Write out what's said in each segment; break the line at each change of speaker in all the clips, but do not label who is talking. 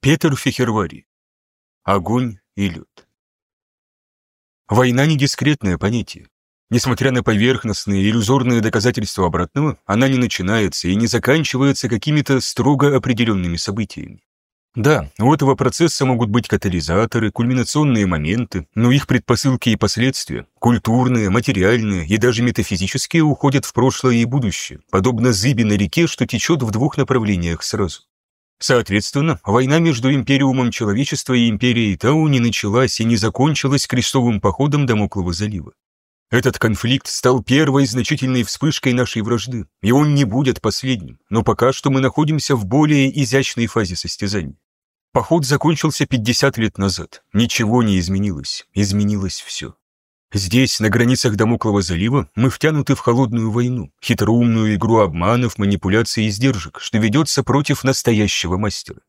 Петр Фехервари. Огонь и лед. Война не дискретное понятие. Несмотря на поверхностные, иллюзорные доказательства обратного, она не начинается и не заканчивается какими-то строго определенными событиями. Да, у этого процесса могут быть катализаторы, кульминационные моменты, но их предпосылки и последствия, культурные, материальные и даже метафизические, уходят в прошлое и будущее, подобно зыби на реке, что течет в двух направлениях сразу. Соответственно, война между Империумом Человечества и Империей Тау не началась и не закончилась крестовым походом Дамоклого залива. Этот конфликт стал первой значительной вспышкой нашей вражды, и он не будет последним, но пока что мы находимся в более изящной фазе состязания. Поход закончился 50 лет назад, ничего не изменилось, изменилось все. Здесь, на границах Дамоклого залива, мы втянуты в холодную войну, хитроумную игру обманов, манипуляций и сдержек, что ведется против настоящего мастера.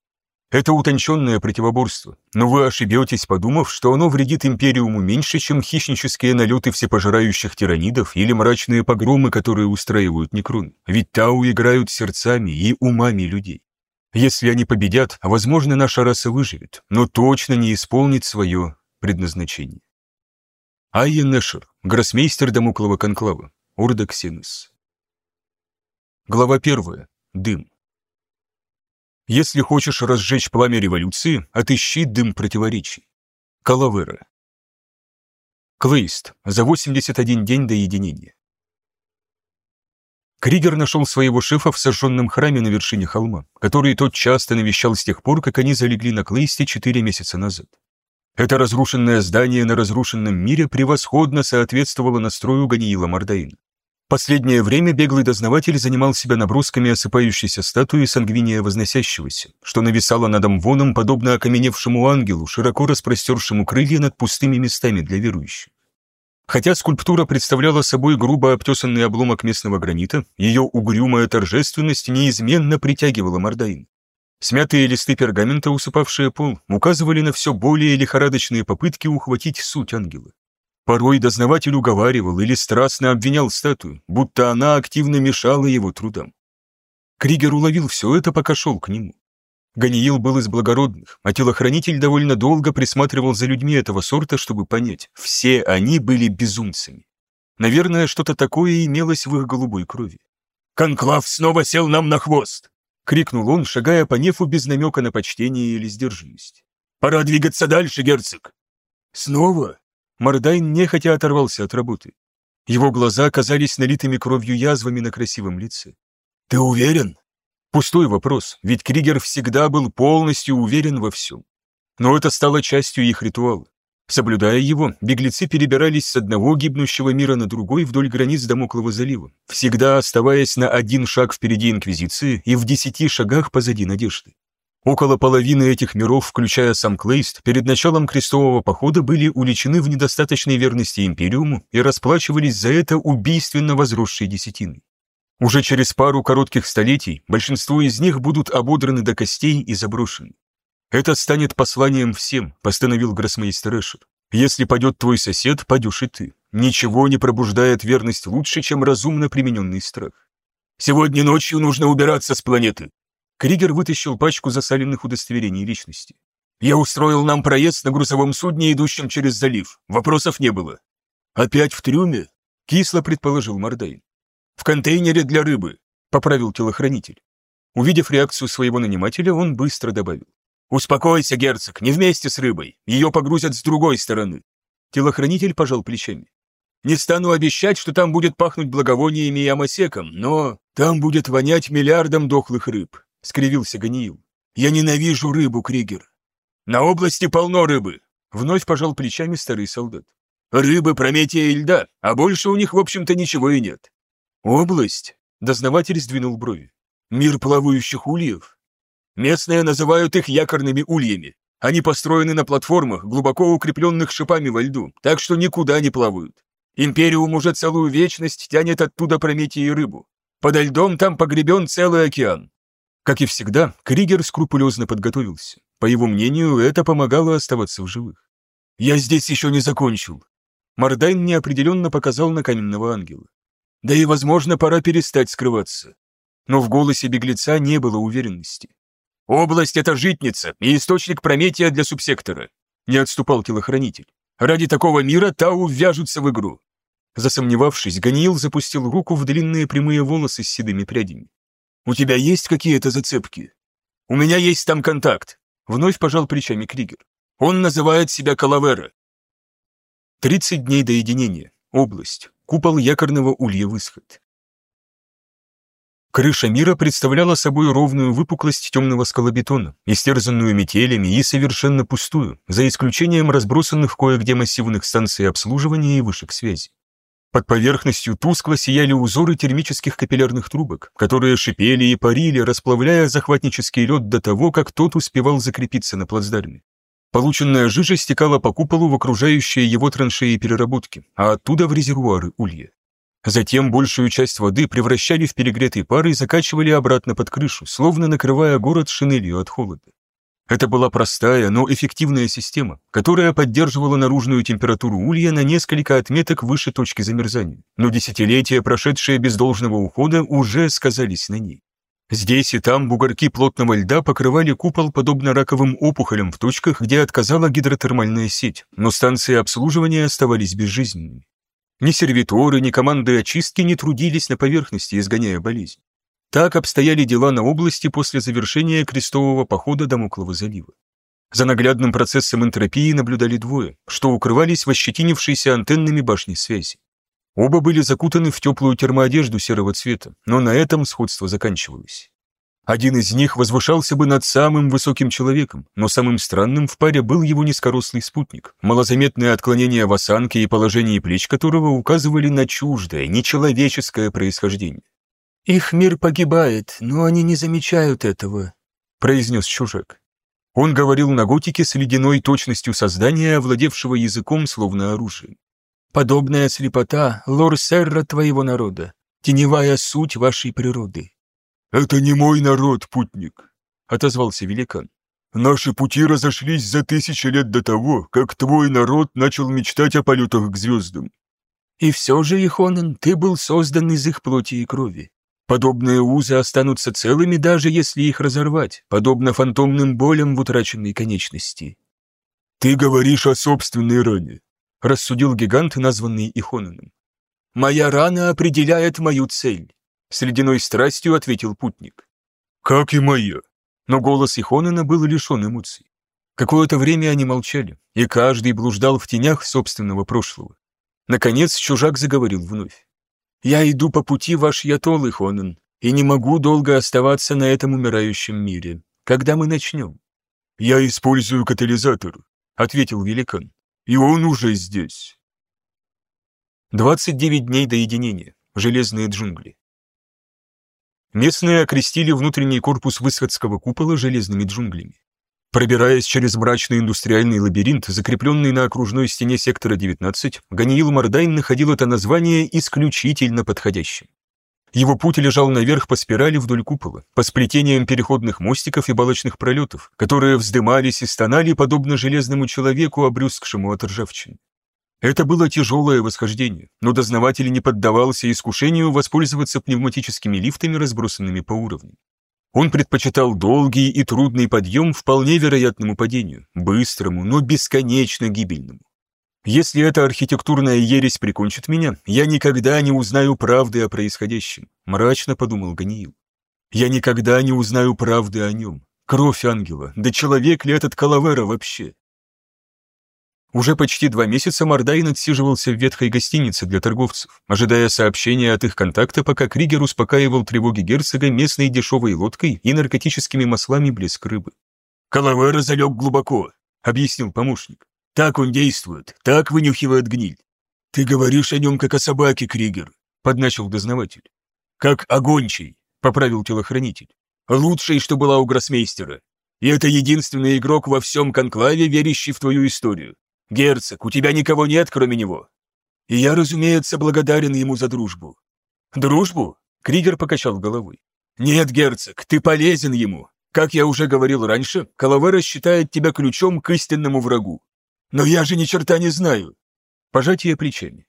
Это утонченное противоборство, но вы ошибетесь, подумав, что оно вредит Империуму меньше, чем хищнические налеты всепожирающих тиранидов или мрачные погромы, которые устраивают Некрон, ведь Тау играют сердцами и умами людей. Если они победят, возможно, наша раса выживет, но точно не исполнит свое предназначение. Айя Нэшер, гроссмейстер Дамоклова конклава, Урда Ксенус. Глава первая. Дым. Если хочешь разжечь пламя революции, отыщи дым противоречий. Калавера. Клейст. За 81 день до единения. Кригер нашел своего шефа в сожженном храме на вершине холма, который тот часто навещал с тех пор, как они залегли на Клейсте четыре месяца назад. Это разрушенное здание на разрушенном мире превосходно соответствовало настрою Ганиила Мардаина. Последнее время беглый дознаватель занимал себя набросками осыпающейся статуи сангвиния возносящегося, что нависало над Амвоном, подобно окаменевшему ангелу, широко распростершему крылья над пустыми местами для верующих. Хотя скульптура представляла собой грубо обтесанный обломок местного гранита, ее угрюмая торжественность неизменно притягивала Мордаин. Смятые листы пергамента, усыпавшие пол, указывали на все более лихорадочные попытки ухватить суть ангела. Порой дознаватель уговаривал или страстно обвинял статую, будто она активно мешала его трудам. Кригер уловил все это, пока шел к нему. Ганиил был из благородных, а телохранитель довольно долго присматривал за людьми этого сорта, чтобы понять, все они были безумцами. Наверное, что-то такое имелось в их голубой крови. «Конклав снова сел нам на хвост!» — крикнул он, шагая по нефу без намека на почтение или сдержанность. «Пора двигаться дальше, герцог!» «Снова?» Мордайн нехотя оторвался от работы. Его глаза казались налитыми кровью язвами на красивом лице. «Ты уверен?» Пустой вопрос, ведь Кригер всегда был полностью уверен во всем. Но это стало частью их ритуала. Соблюдая его, беглецы перебирались с одного гибнущего мира на другой вдоль границ Дамоклого залива, всегда оставаясь на один шаг впереди Инквизиции и в десяти шагах позади Надежды. Около половины этих миров, включая сам Клейст, перед началом крестового похода были уличены в недостаточной верности Империуму и расплачивались за это убийственно возросшей десятиной. Уже через пару коротких столетий большинство из них будут ободраны до костей и заброшены. Это станет посланием всем, постановил гроссмейстер Эшер. Если падет твой сосед, падешь и ты. Ничего не пробуждает верность лучше, чем разумно примененный страх. Сегодня ночью нужно убираться с планеты, Кригер вытащил пачку засаленных удостоверений личности. «Я устроил нам проезд на грузовом судне, идущем через залив. Вопросов не было». «Опять в трюме?» — кисло предположил Мордейн. «В контейнере для рыбы», — поправил телохранитель. Увидев реакцию своего нанимателя, он быстро добавил. «Успокойся, герцог, не вместе с рыбой. Ее погрузят с другой стороны». Телохранитель пожал плечами. «Не стану обещать, что там будет пахнуть благовониями и амосеком, но там будет вонять миллиардом дохлых рыб. — скривился Ганиил. «Я ненавижу рыбу, Кригер». «На области полно рыбы», — вновь пожал плечами старый солдат. «Рыбы, прометия и льда, а больше у них, в общем-то, ничего и нет». «Область?» — дознаватель сдвинул брови. «Мир плавающих ульев?» «Местные называют их якорными ульями. Они построены на платформах, глубоко укрепленных шипами во льду, так что никуда не плавают. Империум уже целую вечность тянет оттуда прометии рыбу. Подо льдом там погребен целый океан. Как и всегда, Кригер скрупулезно подготовился. По его мнению, это помогало оставаться в живых. «Я здесь еще не закончил». Мордайн неопределенно показал на каменного ангела. «Да и, возможно, пора перестать скрываться». Но в голосе беглеца не было уверенности. «Область — это житница и источник прометия для субсектора», — не отступал телохранитель. «Ради такого мира Тау ввяжутся в игру». Засомневавшись, Ганиил запустил руку в длинные прямые волосы с седыми прядями. «У тебя есть какие-то зацепки?» «У меня есть там контакт», — вновь пожал плечами Кригер. «Он называет себя Калавера». Тридцать дней до единения. Область. Купол якорного улья Высход. Крыша мира представляла собой ровную выпуклость темного скалобетона, истерзанную метелями и совершенно пустую, за исключением разбросанных кое-где массивных станций обслуживания и вышек связи. Под поверхностью тускло сияли узоры термических капиллярных трубок, которые шипели и парили, расплавляя захватнический лед до того, как тот успевал закрепиться на плацдарме. Полученная жижа стекала по куполу в окружающие его траншеи переработки, а оттуда в резервуары улья. Затем большую часть воды превращали в перегретый пар и закачивали обратно под крышу, словно накрывая город шинелью от холода. Это была простая, но эффективная система, которая поддерживала наружную температуру улья на несколько отметок выше точки замерзания, но десятилетия, прошедшие без должного ухода, уже сказались на ней. Здесь и там бугорки плотного льда покрывали купол подобно раковым опухолям в точках, где отказала гидротермальная сеть, но станции обслуживания оставались безжизненными. Ни сервиторы, ни команды очистки не трудились на поверхности, изгоняя болезнь. Так обстояли дела на области после завершения крестового похода до Муклого залива. За наглядным процессом энтропии наблюдали двое, что укрывались в ощетинившейся антеннами башни связи. Оба были закутаны в теплую термоодежду серого цвета, но на этом сходство заканчивалось. Один из них возвышался бы над самым высоким человеком, но самым странным в паре был его низкорослый спутник, малозаметное отклонение в осанке и положении плеч которого указывали на чуждое, нечеловеческое происхождение. «Их мир погибает, но они не замечают этого», — произнес чужак. Он говорил на готике с ледяной точностью создания, овладевшего языком словно оружием. «Подобная слепота — лор серра твоего народа, теневая суть вашей природы».
«Это не мой народ, путник», — отозвался великан. «Наши пути разошлись за тысячи лет до того, как твой народ начал мечтать о полетах к звездам».
«И все же, Ихонен, ты был создан из их плоти и крови. Подобные узы останутся целыми, даже если их разорвать, подобно фантомным болям в утраченной конечности.
«Ты говоришь о собственной ране», —
рассудил гигант, названный Ихонаном.
«Моя рана определяет мою цель», — с ледяной страстью ответил путник.
«Как и моя».
Но голос Ихонана был лишен эмоций. Какое-то время они молчали, и каждый блуждал в тенях собственного прошлого. Наконец чужак заговорил вновь.
Я иду по пути ваш Ятол, Ихонен, и не могу долго оставаться на этом умирающем мире. Когда мы начнем?»
«Я использую катализатор», — ответил великан. «И он уже здесь».
29 дней до единения. Железные джунгли. Местные окрестили внутренний корпус Высходского купола железными джунглями. Пробираясь через мрачный индустриальный лабиринт, закрепленный на окружной стене сектора 19, Ганиил Мордайн находил это название исключительно подходящим. Его путь лежал наверх по спирали вдоль купола, по сплетениям переходных мостиков и балочных пролетов, которые вздымались и стонали, подобно железному человеку, обрюзгшему от ржавчины. Это было тяжелое восхождение, но дознаватель не поддавался искушению воспользоваться пневматическими лифтами, разбросанными по уровню. Он предпочитал долгий и трудный подъем вполне вероятному падению, быстрому, но бесконечно гибельному. Если эта архитектурная ересь прикончит меня, я никогда не узнаю правды о происходящем, мрачно подумал Ганиил. Я никогда не узнаю правды о нем. Кровь ангела, да человек ли этот Калавера вообще? Уже почти два месяца Мордайн отсиживался в ветхой гостинице для торговцев, ожидая сообщения от их контакта, пока Кригер успокаивал тревоги герцога местной дешевой лодкой и наркотическими маслами блеск рыбы.
«Калавера залег глубоко», — объяснил помощник. «Так он действует, так вынюхивает гниль». «Ты говоришь о нем, как о собаке, Кригер», — подначил дознаватель. «Как о гончей», — поправил телохранитель. «Лучшей, что была у гроссмейстера. И это единственный игрок во всем конклаве, верящий в твою историю. «Герцог, у тебя никого нет, кроме него». И я, разумеется, благодарен ему за дружбу. «Дружбу?» — Кригер покачал головой. «Нет, герцог, ты полезен ему. Как я уже говорил раньше, Калавера считает тебя ключом к истинному врагу. Но я же ни черта не знаю». Пожатие плечами.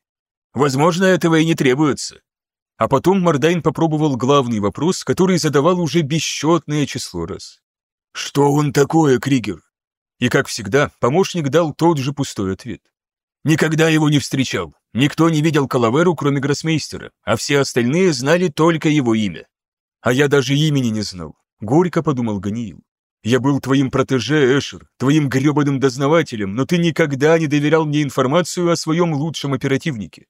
«Возможно, этого и не требуется». А потом Мордайн попробовал главный вопрос, который задавал уже бесчетное число раз. «Что он такое, Кригер?»
И, как всегда, помощник дал тот же пустой ответ.
«Никогда его не встречал. Никто не видел Калаверу, кроме гроссмейстера, а все остальные знали только его имя.
А я даже имени не знал», — горько подумал Ганиил. «Я был твоим протеже, Эшер, твоим гребаным дознавателем, но ты никогда не доверял мне информацию о своем лучшем оперативнике.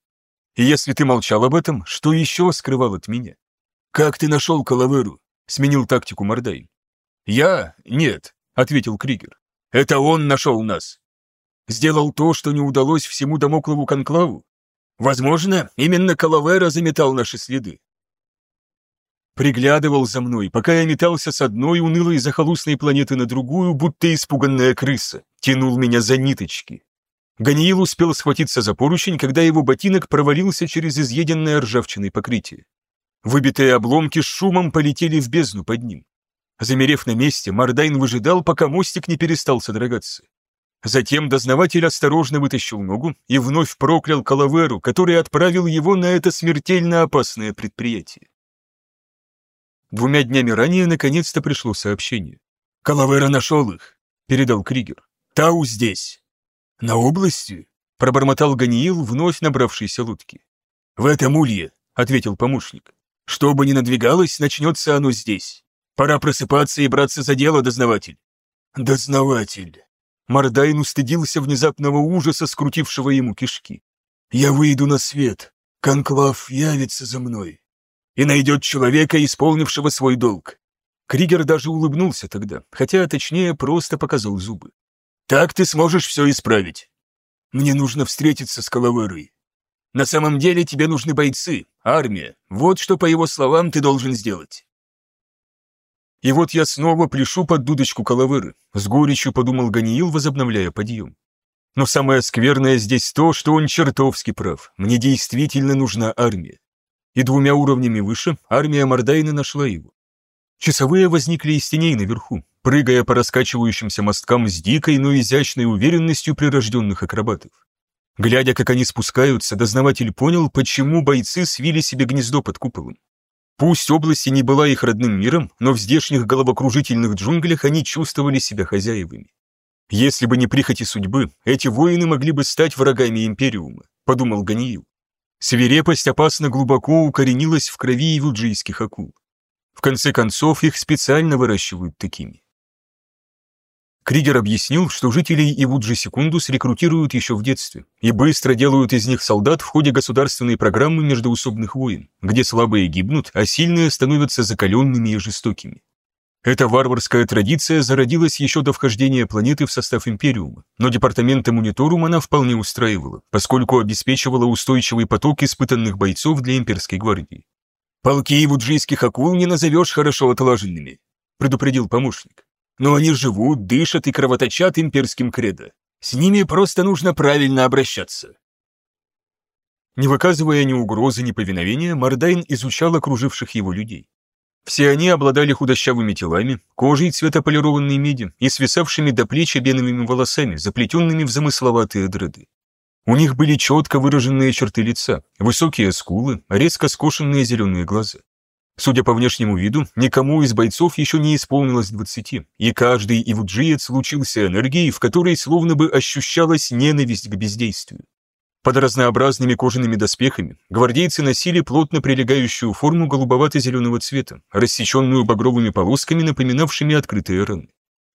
И если ты молчал об этом, что еще скрывал от меня?»
«Как ты нашел Калаверу?»
— сменил тактику Мордайн.
«Я? Нет», — ответил Кригер. «Это он нашел нас. Сделал то, что не удалось всему Дамоклову конклаву. Возможно, именно Калавера заметал наши следы.
Приглядывал за мной, пока я метался с одной унылой захолустной планеты на другую, будто испуганная крыса. Тянул меня за ниточки. Ганиил успел схватиться за поручень, когда его ботинок провалился через изъеденное ржавчиной покрытие. Выбитые обломки с шумом полетели в бездну под ним. Замерев на месте, Мардайн выжидал, пока мостик не перестал содрогаться. Затем дознаватель осторожно вытащил ногу и вновь проклял Калаверу, который отправил его на это смертельно опасное предприятие. Двумя днями ранее наконец-то пришло сообщение.
«Калавера нашел их», —
передал Кригер.
«Тау здесь».
«На области?» — пробормотал Ганиил, вновь набравшийся лодки.
«В этом улье», — ответил помощник. «Что бы ни надвигалось, начнется оно здесь. Пора просыпаться и браться за дело, дознаватель».
«Дознаватель». Мордайн устыдился внезапного ужаса, скрутившего ему кишки.
«Я выйду на свет. Конклав явится за мной и найдет человека, исполнившего свой долг».
Кригер даже улыбнулся тогда, хотя, точнее, просто показал зубы.
«Так ты сможешь все исправить. Мне нужно встретиться с Калаверой. На самом деле тебе нужны бойцы, армия. Вот что, по его словам, ты должен сделать».
И вот я снова пляшу под дудочку Калаверы, с горечью подумал Ганиил, возобновляя подъем. Но самое скверное здесь то, что он чертовски прав. Мне действительно нужна армия. И двумя уровнями выше армия Мордайна нашла его. Часовые возникли из теней наверху, прыгая по раскачивающимся мосткам с дикой, но изящной уверенностью прирожденных акробатов. Глядя, как они спускаются, дознаватель понял, почему бойцы свили себе гнездо под куполом. Пусть область и не была их родным миром, но в здешних головокружительных джунглях они чувствовали себя хозяевами. Если бы не прихоти судьбы, эти воины могли бы стать врагами Империума, подумал Ганиил. Свирепость опасно глубоко укоренилась в крови ивуджийских акул. В конце концов, их специально выращивают такими. Кригер объяснил, что жителей Ивуджи Секундус рекрутируют еще в детстве и быстро делают из них солдат в ходе государственной программы междоусобных войн, где слабые гибнут, а сильные становятся закаленными и жестокими. Эта варварская традиция зародилась еще до вхождения планеты в состав Империума, но департамента Мониторум она вполне устраивала, поскольку обеспечивала устойчивый поток испытанных бойцов для имперской гвардии.
«Полки ивуджийских акул не назовешь хорошо отлаженными», предупредил помощник но они живут, дышат и кровоточат имперским кредо. С ними просто нужно правильно обращаться.
Не выказывая ни угрозы, ни повиновения, Мордайн изучал окруживших его людей. Все они обладали худощавыми телами, кожей цвета полированной меди и свисавшими до плеч обеновыми волосами, заплетенными в замысловатые дреды. У них были четко выраженные черты лица, высокие скулы, резко скошенные зеленые глаза. Судя по внешнему виду, никому из бойцов еще не исполнилось двадцати, и каждый ивуджиец лучился энергией, в которой словно бы ощущалась ненависть к бездействию. Под разнообразными кожаными доспехами гвардейцы носили плотно прилегающую форму голубовато-зеленого цвета, рассеченную багровыми полосками, напоминавшими открытые раны.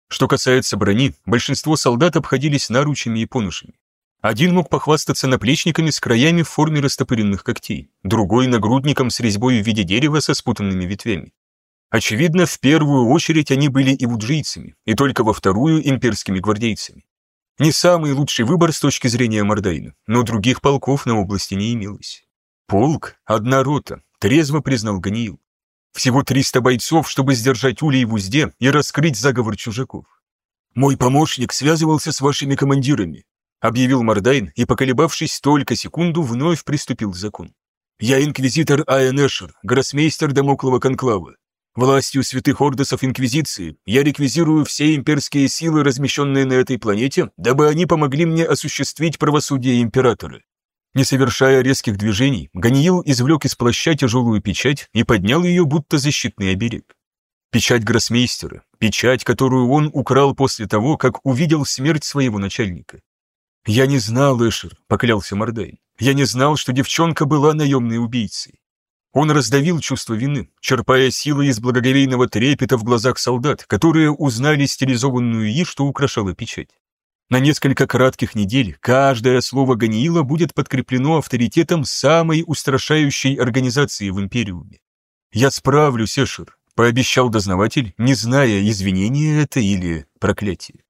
Что касается брони, большинство солдат обходились наручами и поножами. Один мог похвастаться наплечниками с краями в форме растопыренных когтей, другой — нагрудником с резьбой в виде дерева со спутанными ветвями. Очевидно, в первую очередь они были ивуджийцами, и только во вторую — имперскими гвардейцами. Не самый лучший выбор с точки зрения Мордайна, но других полков на области не имелось. Полк — одна рота, трезво признал Ганиил. Всего 300 бойцов, чтобы сдержать улей в узде и раскрыть заговор чужаков.
«Мой помощник связывался с вашими командирами»,
объявил Мордайн и, поколебавшись только секунду, вновь приступил к закону.
«Я инквизитор Айен Эшер, гроссмейстер Дамоклова конклава. Властью святых ордосов Инквизиции я реквизирую все имперские силы, размещенные на этой планете, дабы они помогли мне осуществить правосудие императора».
Не совершая резких движений, Ганиил извлек из плаща тяжелую печать и поднял ее, будто защитный оберег. Печать гроссмейстера, печать, которую он украл после того, как увидел смерть своего начальника. «Я не знал, Эшер», — поклялся Мордайн. «Я не знал, что девчонка была наемной убийцей». Он раздавил чувство вины, черпая силы из благоговейного трепета в глазах солдат, которые узнали стилизованную «и», что украшала печать. На несколько кратких недель каждое слово Ганиила будет подкреплено авторитетом самой устрашающей организации в Империуме. «Я справлюсь, Эшер», — пообещал дознаватель, не зная, извинение это или проклятие.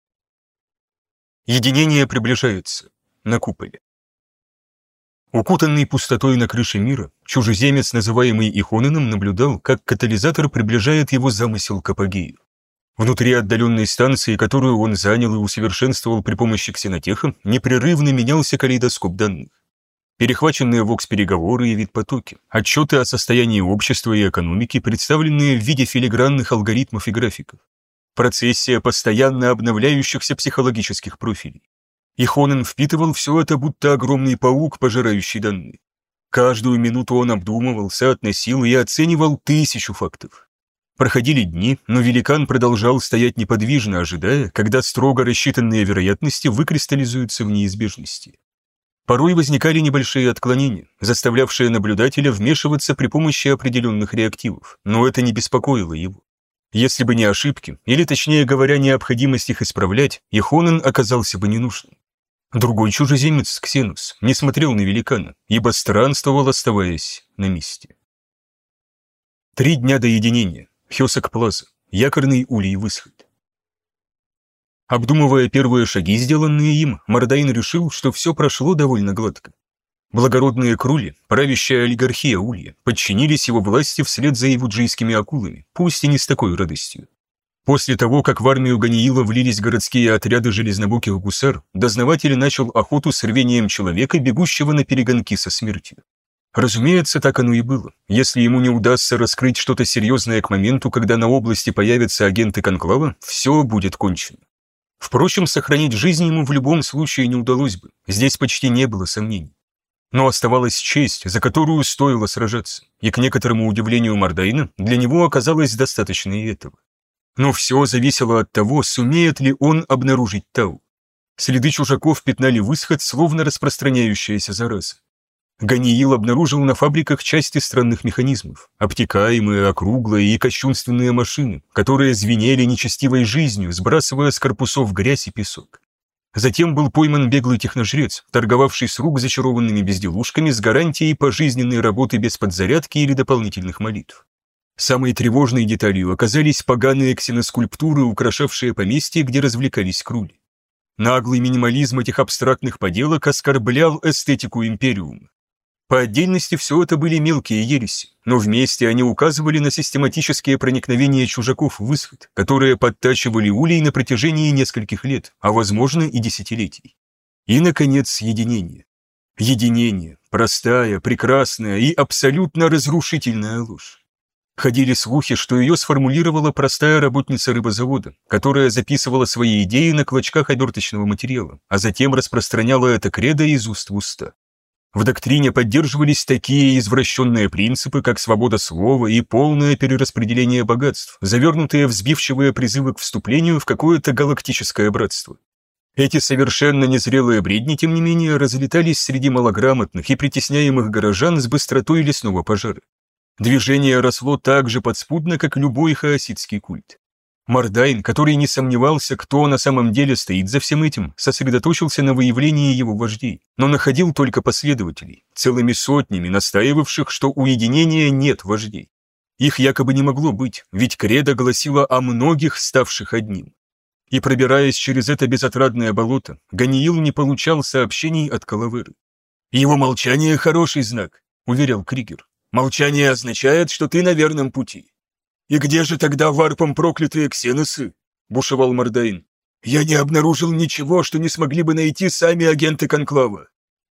Единение приближается. На куполе. Укутанный пустотой на крыше мира, чужеземец, называемый Ихонином, наблюдал, как катализатор приближает его замысел к апогею. Внутри отдаленной станции, которую он занял и усовершенствовал при помощи ксенотеха, непрерывно менялся калейдоскоп данных. Перехваченные ВОКС-переговоры и вид-потоки, отчеты о состоянии общества и экономики, представленные в виде филигранных алгоритмов и графиков. Процессия постоянно обновляющихся психологических профилей. И Хонен впитывал все это, будто огромный паук, пожирающий данные. Каждую минуту он обдумывал, соотносил и оценивал тысячу фактов. Проходили дни, но великан продолжал стоять неподвижно, ожидая, когда строго рассчитанные вероятности выкристаллизуются в неизбежности. Порой возникали небольшие отклонения, заставлявшие наблюдателя вмешиваться при помощи определенных реактивов, но это не беспокоило его. Если бы не ошибки, или точнее говоря, необходимость их исправлять, Ихонен оказался бы ненужным. Другой чужеземец, Ксенус, не смотрел на великана, ибо странствовал, оставаясь на месте. Три дня до единения. Хёсак Плаза. Якорный улей высход. Обдумывая первые шаги, сделанные им, Мордайн решил, что все прошло довольно гладко. Благородные крули, правящая олигархия Улья, подчинились его власти вслед за ивуджийскими акулами, пусть и не с такой радостью. После того, как в армию Ганиила влились городские отряды железнобоких гусар, дознаватель начал охоту с рвением человека, бегущего на перегонки со смертью. Разумеется, так оно и было. Если ему не удастся раскрыть что-то серьезное к моменту, когда на области появятся агенты Конклава, все будет кончено. Впрочем, сохранить жизнь ему в любом случае не удалось бы, здесь почти не было сомнений. Но оставалась честь, за которую стоило сражаться, и к некоторому удивлению Мордайна для него оказалось достаточно и этого. Но все зависело от того, сумеет ли он обнаружить Тау. Следы чужаков пятнали высход, словно распространяющаяся зараза. Ганиил обнаружил на фабриках части странных механизмов, обтекаемые, округлые и кощунственные машины, которые звенели нечестивой жизнью, сбрасывая с корпусов грязь и песок. Затем был пойман беглый техножрец, торговавший с рук зачарованными безделушками с гарантией пожизненной работы без подзарядки или дополнительных молитв. Самой тревожной деталью оказались поганые ксеноскульптуры, украшавшие поместье, где развлекались крули. Наглый минимализм этих абстрактных поделок оскорблял эстетику Империума. По отдельности все это были мелкие ереси, но вместе они указывали на систематические проникновения чужаков в исход, которые подтачивали улей на протяжении нескольких лет, а возможно и десятилетий. И, наконец, единение. Единение, простая, прекрасная и абсолютно разрушительная ложь. Ходили слухи, что ее сформулировала простая работница рыбозавода, которая записывала свои идеи на клочках оберточного материала, а затем распространяла это кредо из уст в уста. В доктрине поддерживались такие извращенные принципы, как свобода слова и полное перераспределение богатств, завернутые в сбивчивые призывы к вступлению в какое-то галактическое братство. Эти совершенно незрелые бредни, тем не менее, разлетались среди малограмотных и притесняемых горожан с быстротой лесного пожара. Движение росло так же подспудно, как любой хаоситский культ. Мардайн, который не сомневался, кто на самом деле стоит за всем этим, сосредоточился на выявлении его вождей, но находил только последователей, целыми сотнями настаивавших, что у единения нет вождей. Их якобы не могло быть, ведь кредо гласило о многих, ставших одним. И пробираясь через это безотрадное болото, Ганиил не получал сообщений от Калаверы. «Его молчание – хороший знак», – уверял Кригер. Молчание означает, что ты на верном пути. И где же тогда варпом проклятые ксеносы? Бушевал Мордайн. Я не обнаружил ничего, что не смогли бы найти сами агенты Конклава.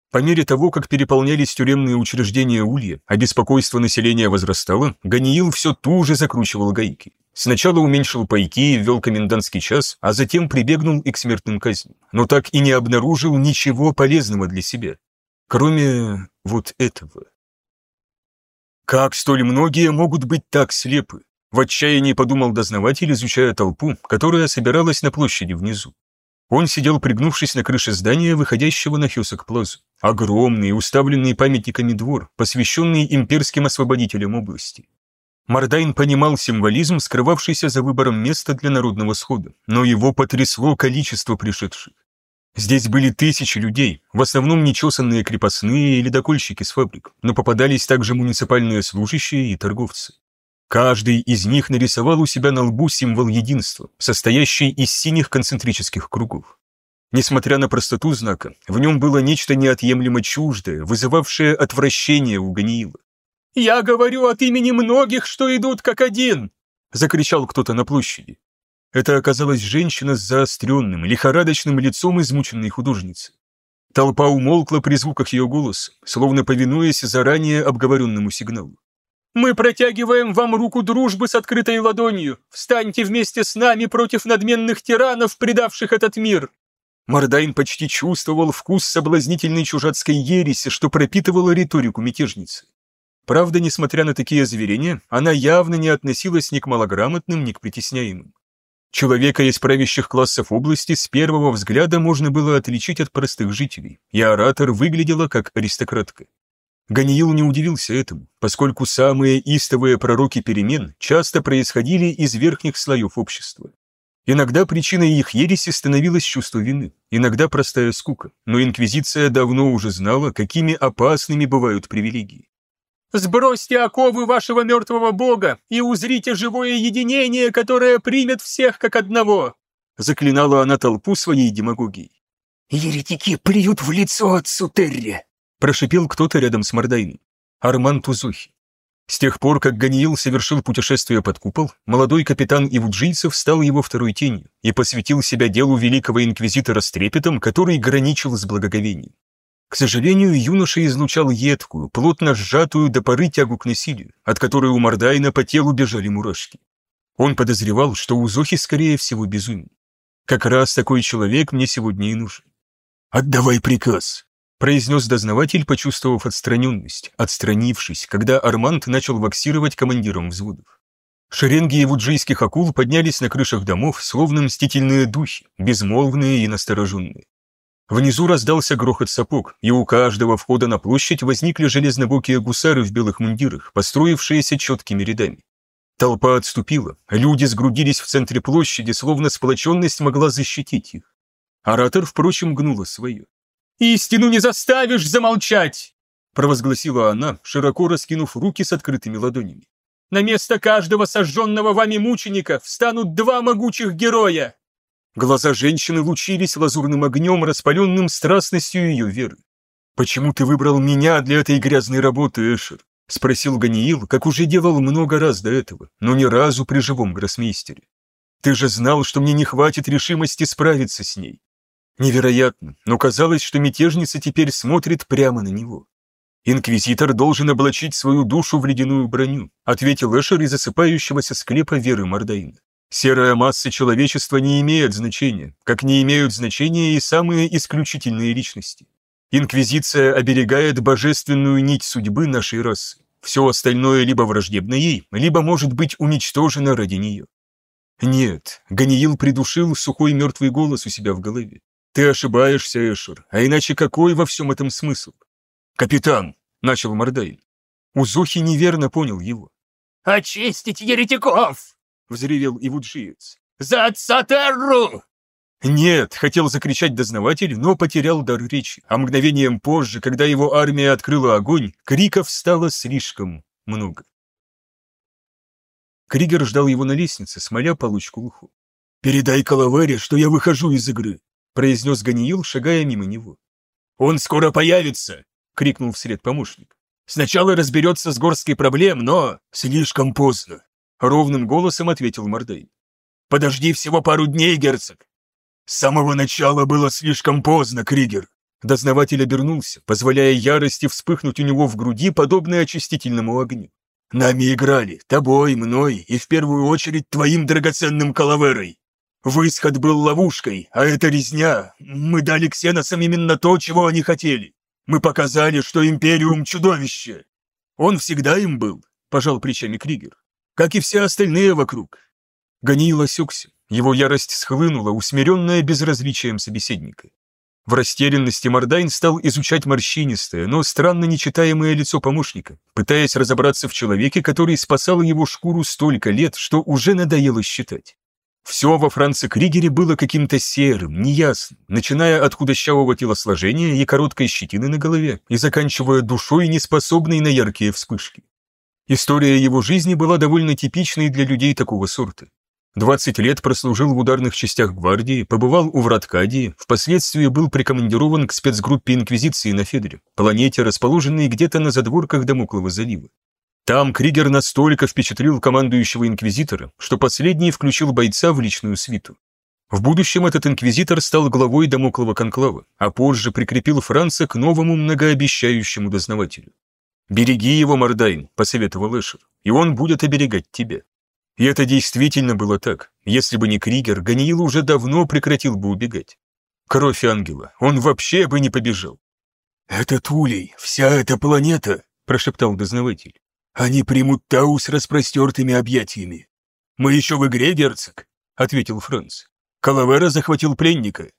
По мере того, как переполнялись тюремные учреждения Улья, а беспокойство населения возрастало, Ганиил все туже закручивал гайки. Сначала уменьшил пайки и ввел комендантский час, а затем прибегнул и к смертным казням, но так и не обнаружил ничего полезного для себя, кроме вот этого. Как столь многие могут быть так слепы? В отчаянии подумал дознаватель, изучая толпу, которая собиралась на площади внизу. Он сидел, пригнувшись на крыше здания, выходящего на Хюсок Плазу. Огромный, уставленный памятниками двор, посвященный имперским освободителям области. Мардайн понимал символизм, скрывавшийся за выбором места для народного схода, но его потрясло количество пришедших. Здесь были тысячи людей, в основном нечесанные крепостные или докольщики с фабрик, но попадались также муниципальные служащие и торговцы. Каждый из них нарисовал у себя на лбу символ единства, состоящий из синих концентрических кругов. Несмотря на простоту знака, в нем было нечто неотъемлемо чуждое, вызывавшее отвращение у Ганиила.
«Я говорю от имени многих, что идут как один!» — закричал кто-то на площади.
Это оказалась женщина с заостренным, лихорадочным лицом измученной художницы. Толпа умолкла при звуках ее голоса, словно повинуясь заранее обговоренному сигналу.
Мы протягиваем вам руку дружбы с открытой ладонью. Встаньте вместе с нами против надменных тиранов, предавших этот мир!»
Мордайн почти чувствовал вкус соблазнительной чужацкой ереси, что пропитывала риторику мятежницы. Правда, несмотря на такие заверения, она явно не относилась ни к малограмотным, ни к притесняемым. Человека из правящих классов области с первого взгляда можно было отличить от простых жителей, и оратор выглядела как аристократка. Ганиил не удивился этому, поскольку самые истовые пророки перемен часто происходили из верхних слоев общества. Иногда причиной их ереси становилось чувство вины, иногда простая скука, но Инквизиция давно уже знала, какими опасными бывают привилегии.
«Сбросьте оковы вашего мертвого бога и узрите живое единение, которое примет всех как одного!»
заклинала она толпу своей демагогией.
«Еретики плюют в лицо отцу Терри!»
Прошипел кто-то рядом с Мордайном. Арман Тузухи. С тех пор, как Ганиил совершил путешествие под купол, молодой капитан Ивуджийцев стал его второй тенью и посвятил себя делу великого инквизитора с трепетом, который граничил с благоговением. К сожалению, юноша излучал едкую, плотно сжатую до поры тягу к насилию, от которой у Мордайна по телу бежали мурашки. Он подозревал, что у Зохи, скорее всего, безумие. Как раз такой человек мне сегодня и нужен.
«Отдавай приказ»,
произнес дознаватель, почувствовав отстраненность, отстранившись, когда Арманд начал ваксировать командиром взводов. Шеренги вуджийских акул поднялись на крышах домов, словно мстительные духи, безмолвные и настороженные. Внизу раздался грохот сапог, и у каждого входа на площадь возникли железнобокие гусары в белых мундирах, построившиеся четкими рядами. Толпа отступила, люди сгрудились в центре площади, словно сплоченность могла защитить их. Оратор, впрочем, гнула свое.
«Истину не заставишь замолчать!»
провозгласила она, широко раскинув руки с открытыми ладонями.
«На место каждого сожженного вами мученика встанут два могучих героя!»
Глаза женщины лучились лазурным огнем, распаленным страстностью ее веры. «Почему ты выбрал меня для этой грязной работы, Эшер?» — спросил Ганиил, как уже делал много раз до этого, но ни разу при живом гроссмейстере. «Ты же знал, что мне не хватит решимости справиться с ней. Невероятно, но казалось, что мятежница теперь смотрит прямо на него. «Инквизитор должен облачить свою душу в ледяную броню», ответил Эшер из засыпающегося склепа Веры Мордаина. «Серая масса человечества не имеет значения, как не имеют значения и самые исключительные личности. Инквизиция оберегает божественную нить судьбы нашей расы. Все остальное либо враждебно ей, либо может быть уничтожено ради нее». Нет, Ганиил придушил сухой мертвый голос у себя в голове. «Ты ошибаешься, Эшер, а иначе какой во всем этом смысл?» «Капитан!» — начал Мордайн. Узухи неверно понял его.
«Очистить еретиков!»
— взревел Ивуджиец.
«За отца Терру!»
«Нет!» — хотел закричать дознаватель, но потерял дар речи, а мгновением позже, когда его армия открыла огонь, криков стало слишком много. Кригер ждал его на лестнице, смоля получку луху.
«Передай Калавере, что я выхожу из игры»,
произнес Ганиил, шагая мимо него.
«Он скоро появится!» — крикнул вслед помощник. «Сначала разберется с горской проблем, но слишком поздно!» — ровным голосом ответил Мордей. «Подожди всего пару дней, герцог!» «С самого начала было слишком поздно, Кригер!»
Дознаватель обернулся, позволяя ярости вспыхнуть у него в груди, подобной очистительному огню.
«Нами играли, тобой, мной и в первую очередь твоим драгоценным Калаверой. Выход был ловушкой, а это резня. Мы дали ксеносам именно то, чего они хотели. Мы показали, что Империум — чудовище. Он всегда им был, пожал плечами Кригер. как и все остальные вокруг».
Ганиил осекся. Его ярость схлынула, усмиренная безразличием собеседника. В растерянности Мордайн стал изучать морщинистое, но странно нечитаемое лицо помощника, пытаясь разобраться в человеке, который спасал его шкуру столько лет, что уже надоело считать. Все во Франце Кригере было каким-то серым, неясным, начиная от худощавого телосложения и короткой щетины на голове и заканчивая душой, неспособной на яркие вспышки. История его жизни была довольно типичной для людей такого сорта. 20 лет прослужил в ударных частях гвардии, побывал у Враткадии, впоследствии был прикомандирован к спецгруппе Инквизиции на Федоре, планете, расположенной где-то на задворках Дамоклого залива. Там Кригер настолько впечатлил командующего инквизитора, что последний включил бойца в личную свиту. В будущем этот инквизитор стал главой Дамоклого конклава, а позже прикрепил Франца к новому многообещающему дознавателю. «Береги его, Мордайн», — посоветовал Эшер, — «и он будет оберегать тебя». И это действительно было так. Если бы не Кригер, Ганиил уже давно прекратил бы убегать. Кровь ангела, он вообще бы не побежал.
«Этот улей, вся эта планета», — прошептал дознаватель. «Они примут Тау с распростертыми объятиями». «Мы еще в игре, герцог», — ответил Франц. «Калавера захватил пленника».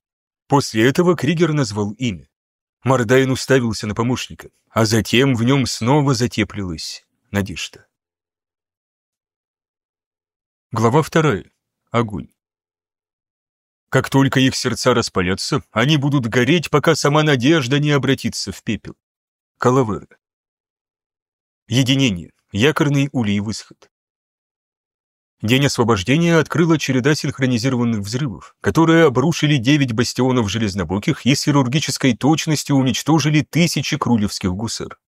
После этого Кригер назвал имя. Мордайн уставился на помощника, а затем в нем снова затеплилась надежда. Глава вторая. Огонь. Как только их сердца распалятся, они будут гореть, пока сама надежда не обратится в пепел. Калавера. Единение. Якорный улей высход. День освобождения открыла череда синхронизированных взрывов, которые обрушили девять бастионов железнобоких и с хирургической точностью уничтожили тысячи крулевских гусар.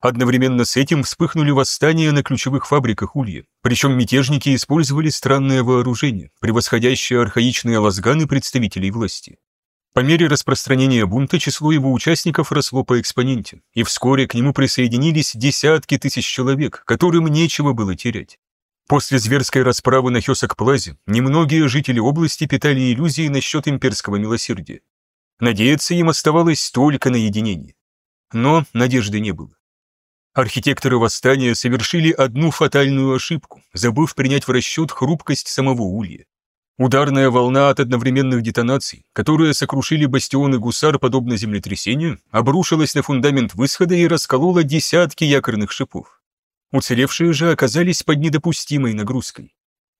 Одновременно с этим вспыхнули восстания на ключевых фабриках Улья, причем мятежники использовали странное вооружение, превосходящее архаичные лазганы представителей власти. По мере распространения бунта число его участников росло по экспоненте, и вскоре к нему присоединились десятки тысяч человек, которым нечего было терять. После зверской расправы на Хёсак-Плазе немногие жители области питали иллюзии насчет имперского милосердия. Надеяться им оставалось только на единение. Но надежды не было. Архитекторы восстания совершили одну фатальную ошибку, забыв принять в расчет хрупкость самого улья. Ударная волна от одновременных детонаций, которые сокрушили бастионы гусар подобно землетрясению, обрушилась на фундамент высхода и расколола десятки якорных шипов. Уцелевшие же оказались под недопустимой нагрузкой.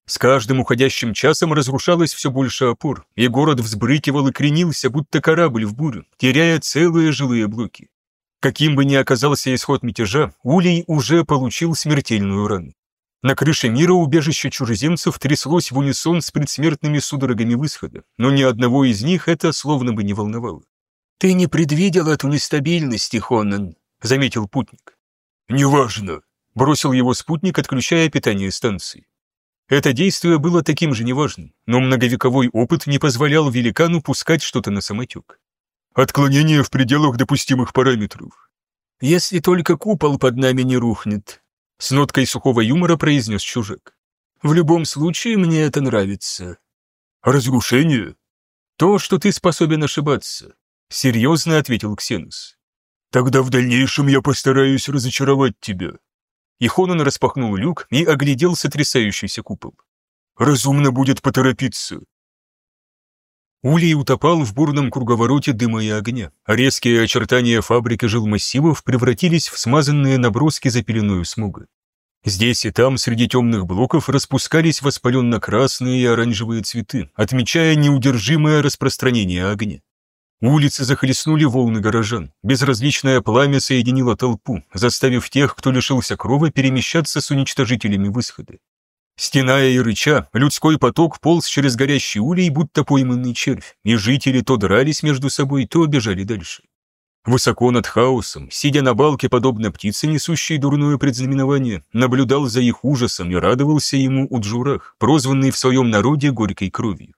С каждым уходящим часом разрушалось все больше опор, и город взбрыкивал и кренился, будто корабль в бурю, теряя целые жилые блоки. Каким бы ни оказался исход мятежа, Улей уже получил смертельную рану. На крыше мира убежище чужеземцев тряслось в унисон с предсмертными судорогами высхода, но ни одного из них это словно бы не волновало.
«Ты не предвидел эту нестабильность, Хонан», — заметил путник.
«Неважно», — бросил его спутник, отключая питание станции.
Это действие было таким же неважным, но многовековой опыт не позволял великану пускать что-то на самотек. Отклонение в пределах допустимых параметров.
Если только купол под нами не рухнет, с ноткой сухого юмора произнес чужак. В любом случае мне это нравится.
Разрушение?
То, что ты способен ошибаться, серьезно ответил Ксенус.
Тогда в дальнейшем я постараюсь разочаровать тебя.
И Хонан распахнул люк и оглядел сотрясающийся купол.
Разумно будет поторопиться.
Улей утопал в бурном круговороте дыма и огня. Резкие очертания фабрики жилмассивов превратились в смазанные наброски за пеленою смуга. Здесь и там среди темных блоков распускались воспаленно-красные и оранжевые цветы, отмечая неудержимое распространение огня. Улицы захлестнули волны горожан. Безразличное пламя соединило толпу, заставив тех, кто лишился крова, перемещаться с уничтожителями высхода. Стеная и рыча, людской поток полз через горящий улей, будто пойманный червь, и жители то дрались между собой, то бежали дальше. Высоко над хаосом, сидя на балке, подобно птице, несущей дурное предзнаменование, наблюдал за их ужасом и радовался ему Уджурах, прозванный в своем народе горькой кровью.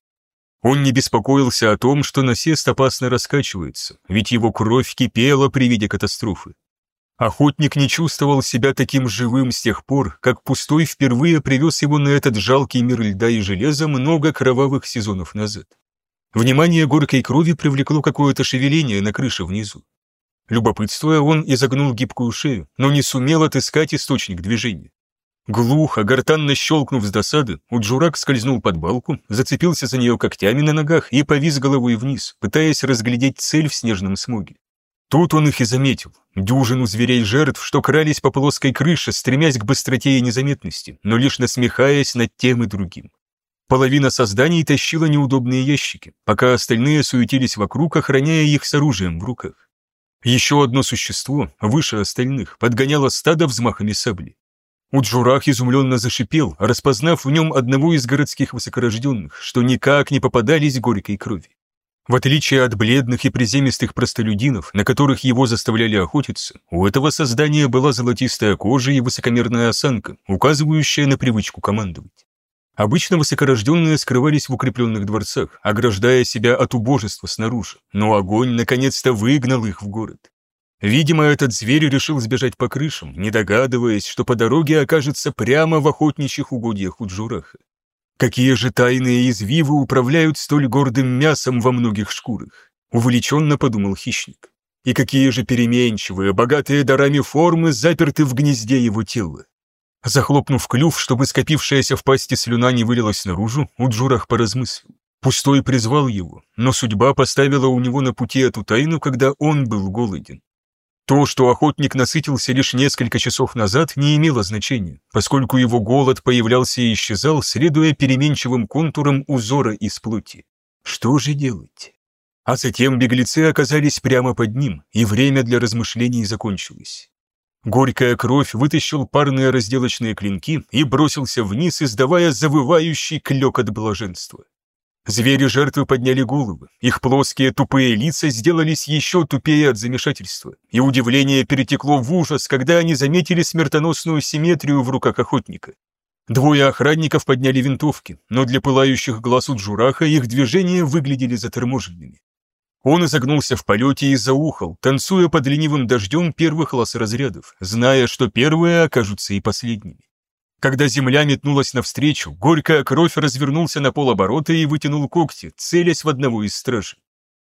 Он не беспокоился о том, что насест опасно раскачивается, ведь его кровь кипела при виде катастрофы. Охотник не чувствовал себя таким живым с тех пор, как пустой впервые привез его на этот жалкий мир льда и железа много кровавых сезонов назад. Внимание горькой крови привлекло какое-то шевеление на крыше внизу. Любопытствуя, он изогнул гибкую шею, но не сумел отыскать источник движения. Глухо, гортанно щелкнув с досады, Уджурак скользнул под балку, зацепился за нее когтями на ногах и повис головой вниз, пытаясь разглядеть цель в снежном смоге. Тут он их и заметил. Дюжину зверей-жертв, что крались по плоской крыше, стремясь к быстроте и незаметности, но лишь насмехаясь над тем и другим. Половина созданий тащила неудобные ящики, пока остальные суетились вокруг, охраняя их с оружием в руках. Еще одно существо, выше остальных, подгоняло стадо взмахами сабли. Уджурах изумленно зашипел, распознав в нем одного из городских высокорожденных, что никак не попадались горькой крови. В отличие от бледных и приземистых простолюдинов, на которых его заставляли охотиться, у этого создания была золотистая кожа и высокомерная осанка, указывающая на привычку командовать. Обычно высокорожденные скрывались в укрепленных дворцах, ограждая себя от убожества снаружи, но огонь наконец-то выгнал их в город. Видимо, этот зверь решил сбежать по крышам, не догадываясь, что по дороге окажется прямо в охотничьих угодьях у Джураха. Какие же тайные извивы управляют столь гордым мясом во многих шкурах? Увлеченно подумал хищник. И какие же переменчивые, богатые дарами формы заперты в гнезде его тела? Захлопнув клюв, чтобы скопившаяся в пасти слюна не вылилась наружу, Уджурах поразмыслил. Пустой призвал его, но судьба поставила у него на пути эту тайну, когда он был голоден. То, что охотник насытился лишь несколько часов назад, не имело значения, поскольку его голод появлялся и исчезал, следуя переменчивым контурам узора из плоти. Что же делать? А затем беглецы оказались прямо под ним, и время для размышлений закончилось. Горькая кровь вытащил парные разделочные клинки и бросился вниз, издавая завывающий клёк от блаженства. Звери-жертвы подняли головы, их плоские тупые лица сделались еще тупее от замешательства, и удивление перетекло в ужас, когда они заметили смертоносную симметрию в руках охотника. Двое охранников подняли винтовки, но для пылающих глаз у Джураха их движения выглядели заторможенными. Он изогнулся в полете и заухал, танцуя под ленивым дождем первых лаз-разрядов, зная, что первые окажутся и последними. Когда земля метнулась навстречу, горькая кровь развернулся на полоборота и вытянул когти, целясь в одного из стражей.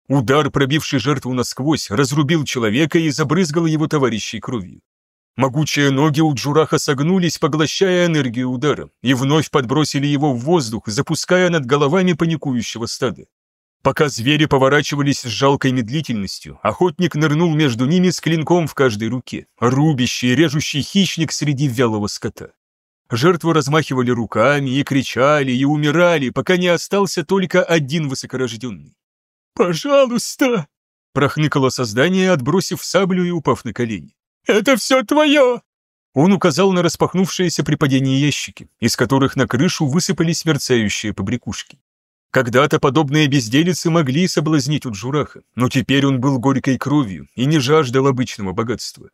Удар, пробивший жертву насквозь, разрубил человека и забрызгал его товарищей кровью. Могучие ноги у Джураха согнулись, поглощая энергию удара, и вновь подбросили его в воздух, запуская над головами паникующего стада. Пока звери поворачивались с жалкой медлительностью, охотник нырнул между ними с клинком в каждой руке, рубящий и режущий хищник среди вялого скота. Жертвы размахивали руками и кричали, и умирали, пока не остался только один высокорожденный. «Пожалуйста!» — прохныкало создание, отбросив саблю и упав на колени. «Это все твое!» Он указал на распахнувшиеся при падении ящики, из которых на крышу высыпались мерцающие побрякушки. Когда-то подобные безделицы могли соблазнить Уджураха, но теперь он был горькой кровью и не жаждал обычного богатства.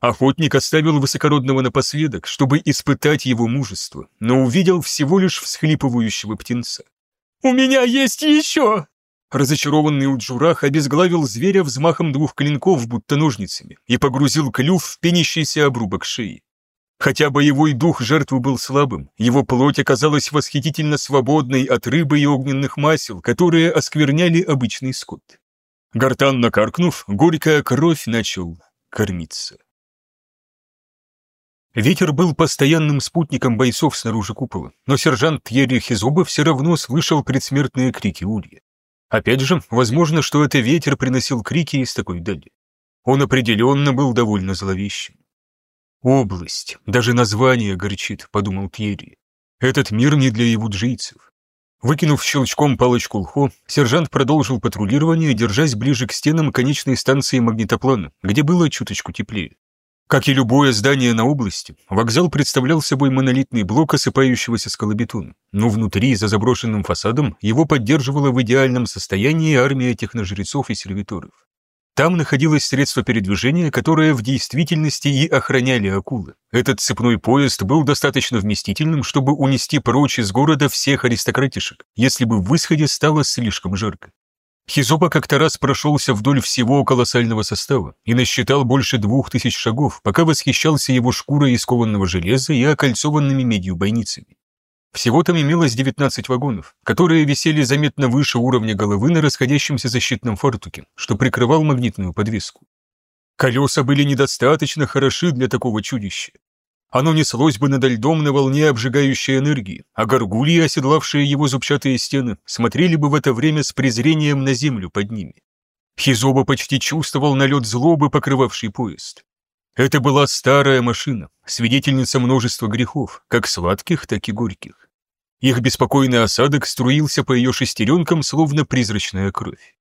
Охотник оставил высокородного напоследок, чтобы испытать его мужество, но увидел всего лишь всхлипывающего птенца. «У меня есть еще!» Разочарованный Уджурах обезглавил зверя взмахом двух клинков, будто ножницами, и погрузил клюв в пенящийся обрубок шеи. Хотя боевой дух жертвы был слабым, его плоть оказалась восхитительно свободной от рыбы и огненных масел, которые оскверняли обычный скот. Гортанно каркнув, горькая кровь начал кормиться. Ветер был постоянным спутником бойцов снаружи купола, но сержант Тьерри Хизоба все равно слышал предсмертные крики Улья. Опять же, возможно, что это ветер приносил крики из такой дали. Он определенно был довольно зловещим. «Область, даже название горчит», — подумал Тьерри. «Этот мир не для явуджийцев». Выкинув щелчком палочку лхо, сержант продолжил патрулирование, держась ближе к стенам конечной станции магнитоплана, где было чуточку теплее. Как и любое здание на области, вокзал представлял собой монолитный блок осыпающегося скалобетона, но внутри, за заброшенным фасадом, его поддерживала в идеальном состоянии армия техножрецов и сервиторов. Там находилось средство передвижения, которое в действительности и охраняли акулы. Этот цепной поезд был достаточно вместительным, чтобы унести прочь из города всех аристократишек, если бы в исходе стало слишком жарко. Хизопа как-то раз прошелся вдоль всего колоссального состава и насчитал больше двух тысяч шагов, пока восхищался его шкурой из кованного железа и окольцованными медью бойницами. Всего там имелось 19 вагонов, которые висели заметно выше уровня головы на расходящемся защитном фартуке, что прикрывал магнитную подвеску. Колеса были недостаточно хороши для такого чудища. Оно неслось бы над льдом на волне обжигающей энергии, а горгульи, оседлавшие его зубчатые стены, смотрели бы в это время с презрением на землю под ними. Хизоба почти чувствовал налет злобы, покрывавший поезд. Это была старая машина, свидетельница множества грехов, как сладких, так и горьких. Их беспокойный осадок струился по ее шестеренкам, словно призрачная кровь.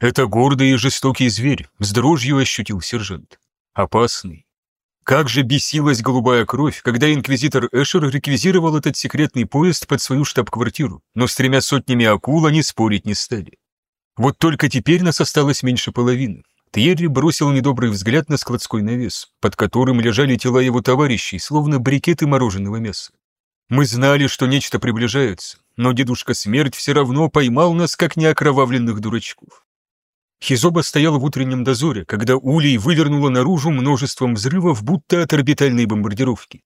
Это гордый и жестокий зверь, с дрожью ощутил сержант. Опасный. Как же бесилась голубая кровь, когда инквизитор Эшер реквизировал этот секретный поезд под свою штаб-квартиру, но с тремя сотнями акул они спорить не стали. Вот только теперь нас осталось меньше половины. Тьерри бросил недобрый взгляд на складской навес, под которым лежали тела его товарищей, словно брикеты мороженого мяса. Мы знали, что нечто приближается, но дедушка Смерть все равно поймал нас, как неокровавленных дурачков. Хизоба стоял в утреннем дозоре, когда Улей вывернула наружу множеством взрывов, будто от орбитальной бомбардировки.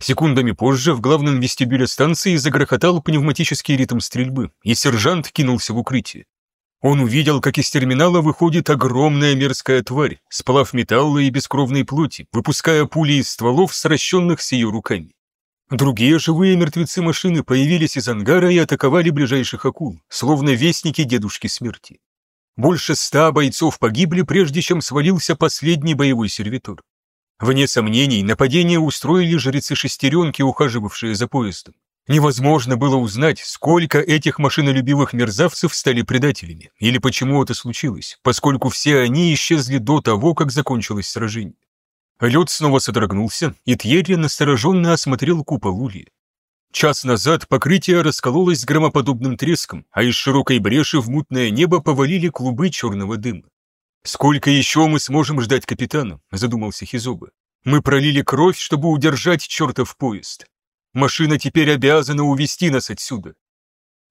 Секундами позже в главном вестибюле станции загрохотал пневматический ритм стрельбы, и сержант кинулся в укрытие. Он увидел, как из терминала выходит огромная мерзкая тварь, сплав металла и бескровной плоти, выпуская пули из стволов, сращенных с ее руками. Другие живые мертвецы машины появились из ангара и атаковали ближайших акул, словно вестники дедушки смерти. Больше ста бойцов погибли, прежде чем свалился последний боевой сервитор. Вне сомнений, нападение устроили жрецы шестеренки, ухаживавшие за поездом. Невозможно было узнать, сколько этих машинолюбивых мерзавцев стали предателями, или почему это случилось, поскольку все они исчезли до того, как закончилось сражение. Лед снова содрогнулся, и Тьерри настороженно осмотрел купол Ульи. Час назад покрытие раскололось громоподобным треском, а из широкой бреши в мутное небо повалили клубы черного дыма. «Сколько еще мы сможем ждать капитана?» – задумался Хизоба. «Мы пролили кровь, чтобы удержать чертов поезд. Машина теперь обязана увести нас отсюда».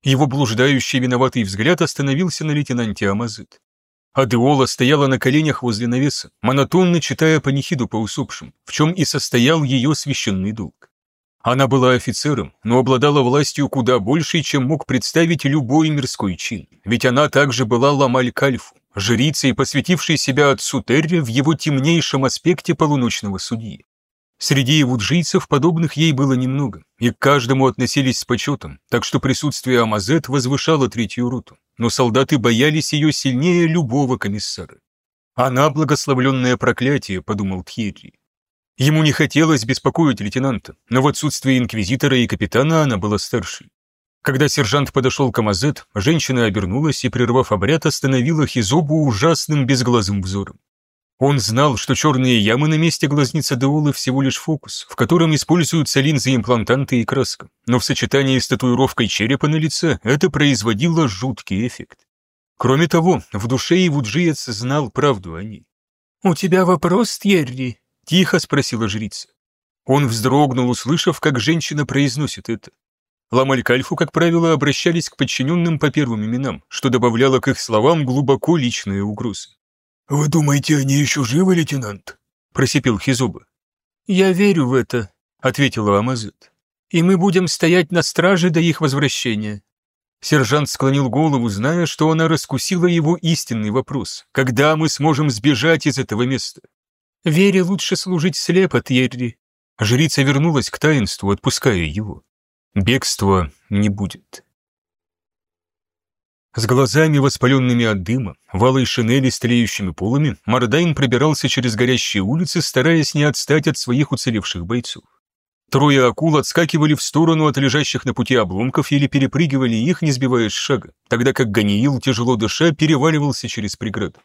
Его блуждающий виноватый взгляд остановился на лейтенанте Амазыт. Адеола стояла на коленях возле навеса, монотонно читая панихиду по усопшим, в чем и состоял ее священный долг. Она была офицером, но обладала властью куда большей, чем мог представить любой мирской чин, ведь она также была Ламаль Кальфу, жрицей, посвятившей себя отцу Терри в его темнейшем аспекте полуночного судьи. Среди вуджийцев подобных ей было немного, и к каждому относились с почетом, так что присутствие Амазет возвышало третью роту, но солдаты боялись ее сильнее любого комиссара. «Она благословленное проклятие», — подумал Тьерри. Ему не хотелось беспокоить лейтенанта, но в отсутствие инквизитора и капитана она была старшей. Когда сержант подошел к Амазет, женщина обернулась и, прервав обряд, остановила Хизобу ужасным безглазым взором. Он знал, что черные ямы на месте глазницы Деолы всего лишь фокус, в котором используются линзы-имплантанты и краска, но в сочетании с татуировкой черепа на лице это производило жуткий эффект. Кроме того, в душе Ивуджиец знал правду о ней.
«У тебя вопрос, Тьерри?»
— тихо спросила жрица. Он вздрогнул, услышав, как женщина произносит это. Ламалькальфу, как правило, обращались к подчиненным по первым именам, что добавляло к их словам глубоко личные угрозы.
«Вы думаете, они еще живы, лейтенант?»
– просипел Хизоба.
«Я верю в это», – ответила Амазет. «И мы будем стоять на страже до их возвращения».
Сержант склонил голову, зная, что она раскусила его истинный вопрос. «Когда мы сможем сбежать из этого места?»
Вере лучше служить слепо, Тьерри.
Жрица вернулась к таинству, отпуская его. Бегства не будет. С глазами, воспаленными от дыма, валой шинели с тлеющими полами, Мардайн пробирался через горящие улицы, стараясь не отстать от своих уцелевших бойцов. Трое акул отскакивали в сторону от лежащих на пути обломков или перепрыгивали их, не сбивая с шага, тогда как Ганиил, тяжело дыша, переваливался через преграду.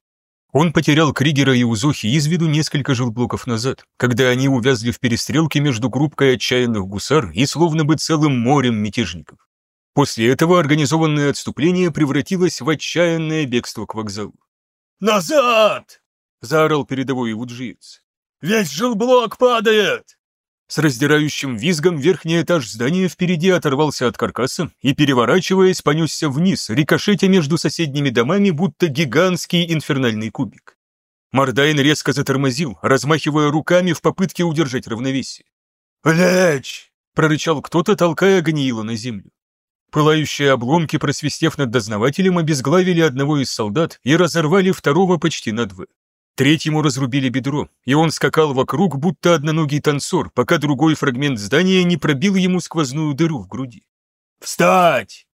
Он потерял Кригера и Узохи из виду несколько жилблоков назад, когда они увязли в перестрелке между группкой отчаянных гусар и словно бы целым морем мятежников. После этого организованное отступление превратилось в отчаянное бегство к вокзалу.
«Назад!»
— заорал передовой вуджиец.
«Весь жилблок падает!»
С раздирающим визгом верхний этаж здания впереди оторвался от каркаса и, переворачиваясь, понесся вниз, рикошетя между соседними домами, будто гигантский инфернальный кубик. Мордайн резко затормозил, размахивая руками в попытке удержать равновесие.
«Лечь!»
— прорычал кто-то, толкая Ганиила на землю. Пылающие обломки, просвистев над дознавателем, обезглавили одного из солдат и разорвали второго почти на надвое. Третьему разрубили бедро, и он скакал вокруг, будто одноногий танцор, пока другой фрагмент здания не пробил ему сквозную дыру в груди.
«Встать!»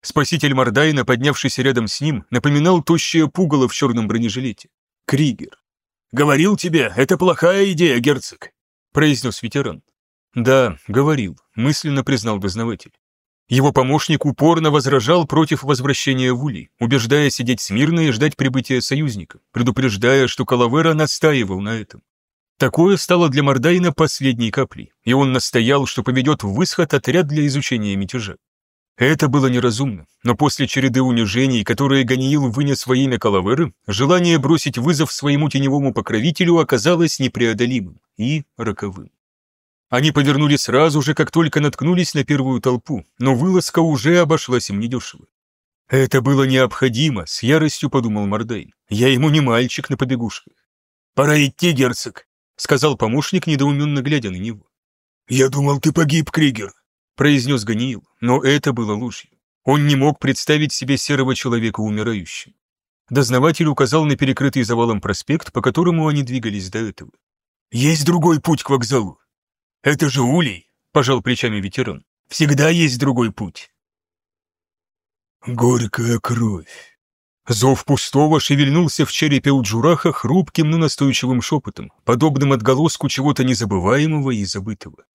Спаситель Мордайна, поднявшийся рядом с ним, напоминал тощее пугало в черном бронежилете. Кригер.
«Говорил тебе, это плохая идея, герцог», — произнес ветеран.
«Да, говорил», — мысленно признал дознаватель. Его помощник упорно возражал против возвращения в Ули, убеждая сидеть смирно и ждать прибытия союзника, предупреждая, что Калавера настаивал на этом. Такое стало для Мордайна последней каплей, и он настоял, что поведет в высход отряд для изучения мятежа. Это было неразумно, но после череды унижений, которые Ганиил вынес во имя Калаверы, желание бросить вызов своему теневому покровителю оказалось непреодолимым и роковым. Они повернули сразу же, как только наткнулись на первую толпу, но вылазка уже обошлась им недешево. «Это было необходимо», — с яростью подумал Мордейн. «Я ему не мальчик на побегушках».
«Пора идти, герцог», —
сказал помощник, недоуменно глядя на него.
«Я думал, ты погиб, Кригер», —
произнес Ганиил, но это было ложью. Он не мог представить себе серого человека умирающим. Дознаватель указал на перекрытый завалом проспект, по которому они двигались до этого.
«Есть другой путь к вокзалу», «Это же улей», — пожал плечами ветеран. «Всегда есть другой путь».
Горькая кровь. Зов пустого шевельнулся в черепе у Джураха хрупким, но настойчивым шепотом, подобным отголоску чего-то незабываемого и забытого.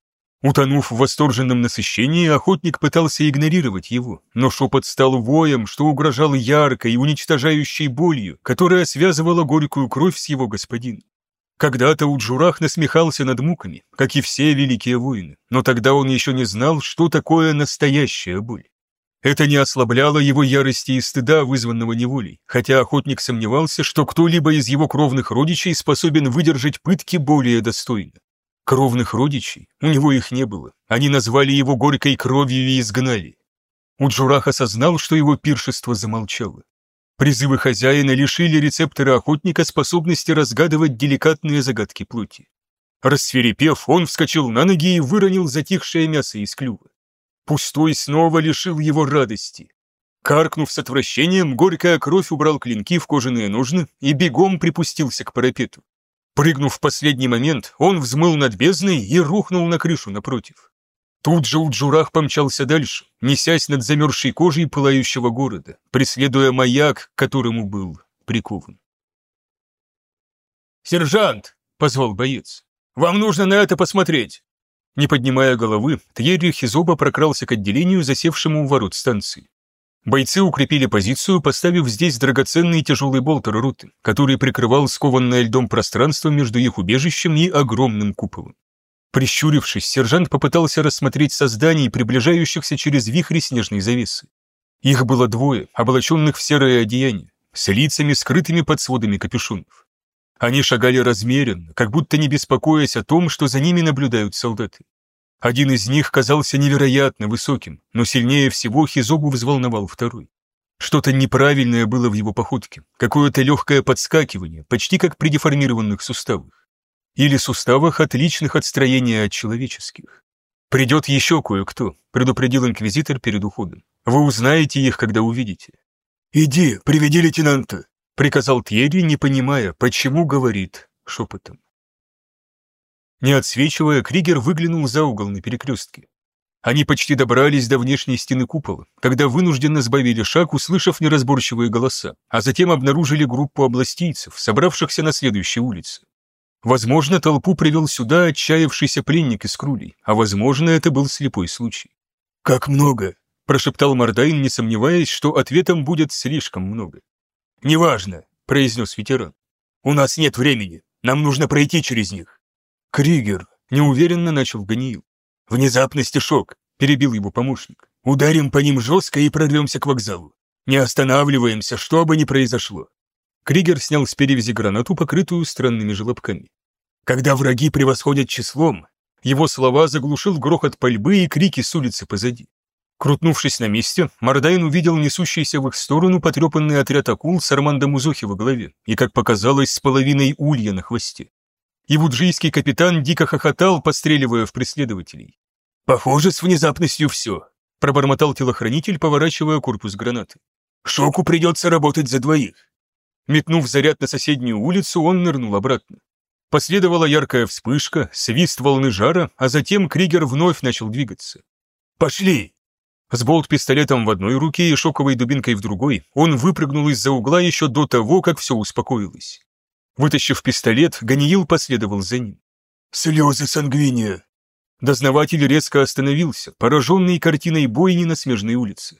Утонув в восторженном насыщении, охотник пытался игнорировать его, но шепот стал воем, что угрожал яркой, уничтожающей болью, которая связывала горькую кровь с его господином. Когда-то Уджурах насмехался над муками, как и все великие воины, но тогда он еще не знал, что такое настоящая боль. Это не ослабляло его ярости и стыда, вызванного неволей, хотя охотник сомневался, что кто-либо из его кровных родичей способен выдержать пытки более достойно. Кровных родичей? У него их не было. Они назвали его горькой кровью и изгнали. Уджурах осознал, что его пиршество замолчало. Призывы хозяина лишили рецептора охотника способности разгадывать деликатные загадки плоти. Рассверепев, он вскочил на ноги и выронил затихшее мясо из клюва. Пустой снова лишил его радости. Каркнув с отвращением, горькая кровь убрал клинки в кожаные ножны и бегом припустился к парапету. Прыгнув в последний момент, он взмыл над бездной и рухнул на крышу напротив. Тут же Уджурах помчался дальше, несясь над замерзшей кожей пылающего города, преследуя маяк, к которому был прикован.
«Сержант!» — позвал боец. «Вам нужно на это посмотреть!»
Не поднимая головы, Тьерри Хизоба прокрался к отделению, засевшему у ворот станции. Бойцы укрепили позицию, поставив здесь драгоценный тяжелый болтер руты, который прикрывал скованное льдом пространство между их убежищем и огромным куполом. Прищурившись, сержант попытался рассмотреть созданий, приближающихся через вихри снежной завесы. Их было двое, облаченных в серое одеяние, с лицами, скрытыми под сводами капюшонов. Они шагали размеренно, как будто не беспокоясь о том, что за ними наблюдают солдаты. Один из них казался невероятно высоким, но сильнее всего Хизобу взволновал второй. Что-то неправильное было в его походке, какое-то легкое подскакивание, почти как при деформированных суставах или суставах, отличных от строения от человеческих. «Придет еще кое-кто», — предупредил инквизитор перед уходом. «Вы узнаете их, когда увидите».
«Иди, приведи лейтенанта», —
приказал Тьерри, не понимая, почему говорит шепотом. Не отсвечивая, Кригер выглянул за угол на перекрестке. Они почти добрались до внешней стены купола, когда вынужденно сбавили шаг, услышав неразборчивые голоса, а затем обнаружили группу областийцев, собравшихся на следующей улице. Возможно, толпу привел сюда отчаявшийся пленник из Крулей, а возможно, это был слепой случай.
«Как много!»
– прошептал Мордайн, не сомневаясь, что ответом будет слишком много.
«Неважно», – произнес ветеран. «У нас нет времени, нам нужно пройти через них».
«Кригер», – неуверенно начал Ганиил.
«Внезапность и шок», – перебил его помощник. «Ударим по ним жестко и прорвемся к вокзалу. Не останавливаемся, что бы ни произошло.
Кригер снял с перевязи гранату, покрытую странными желобками.
«Когда враги превосходят числом...»
Его слова заглушил грохот пальбы и крики с улицы позади. Крутнувшись на месте, Мордайн увидел несущийся в их сторону потрепанный отряд акул с Армандо Музохи во главе и, как показалось, с половиной улья на хвосте. И вуджийский капитан дико хохотал, постреливая в преследователей.
«Похоже, с внезапностью все», — пробормотал телохранитель, поворачивая корпус гранаты. «Шоку придется работать за двоих».
Метнув заряд на соседнюю улицу, он нырнул обратно. Последовала яркая вспышка, свист волны жара, а затем Кригер вновь начал двигаться.
«Пошли!»
С болт-пистолетом в одной руке и шоковой дубинкой в другой, он выпрыгнул из-за угла еще до того, как все успокоилось. Вытащив пистолет, Ганиил последовал за ним.
«Слезы сангвиния!»
Дознаватель резко остановился, пораженный картиной бойни на смежной улице.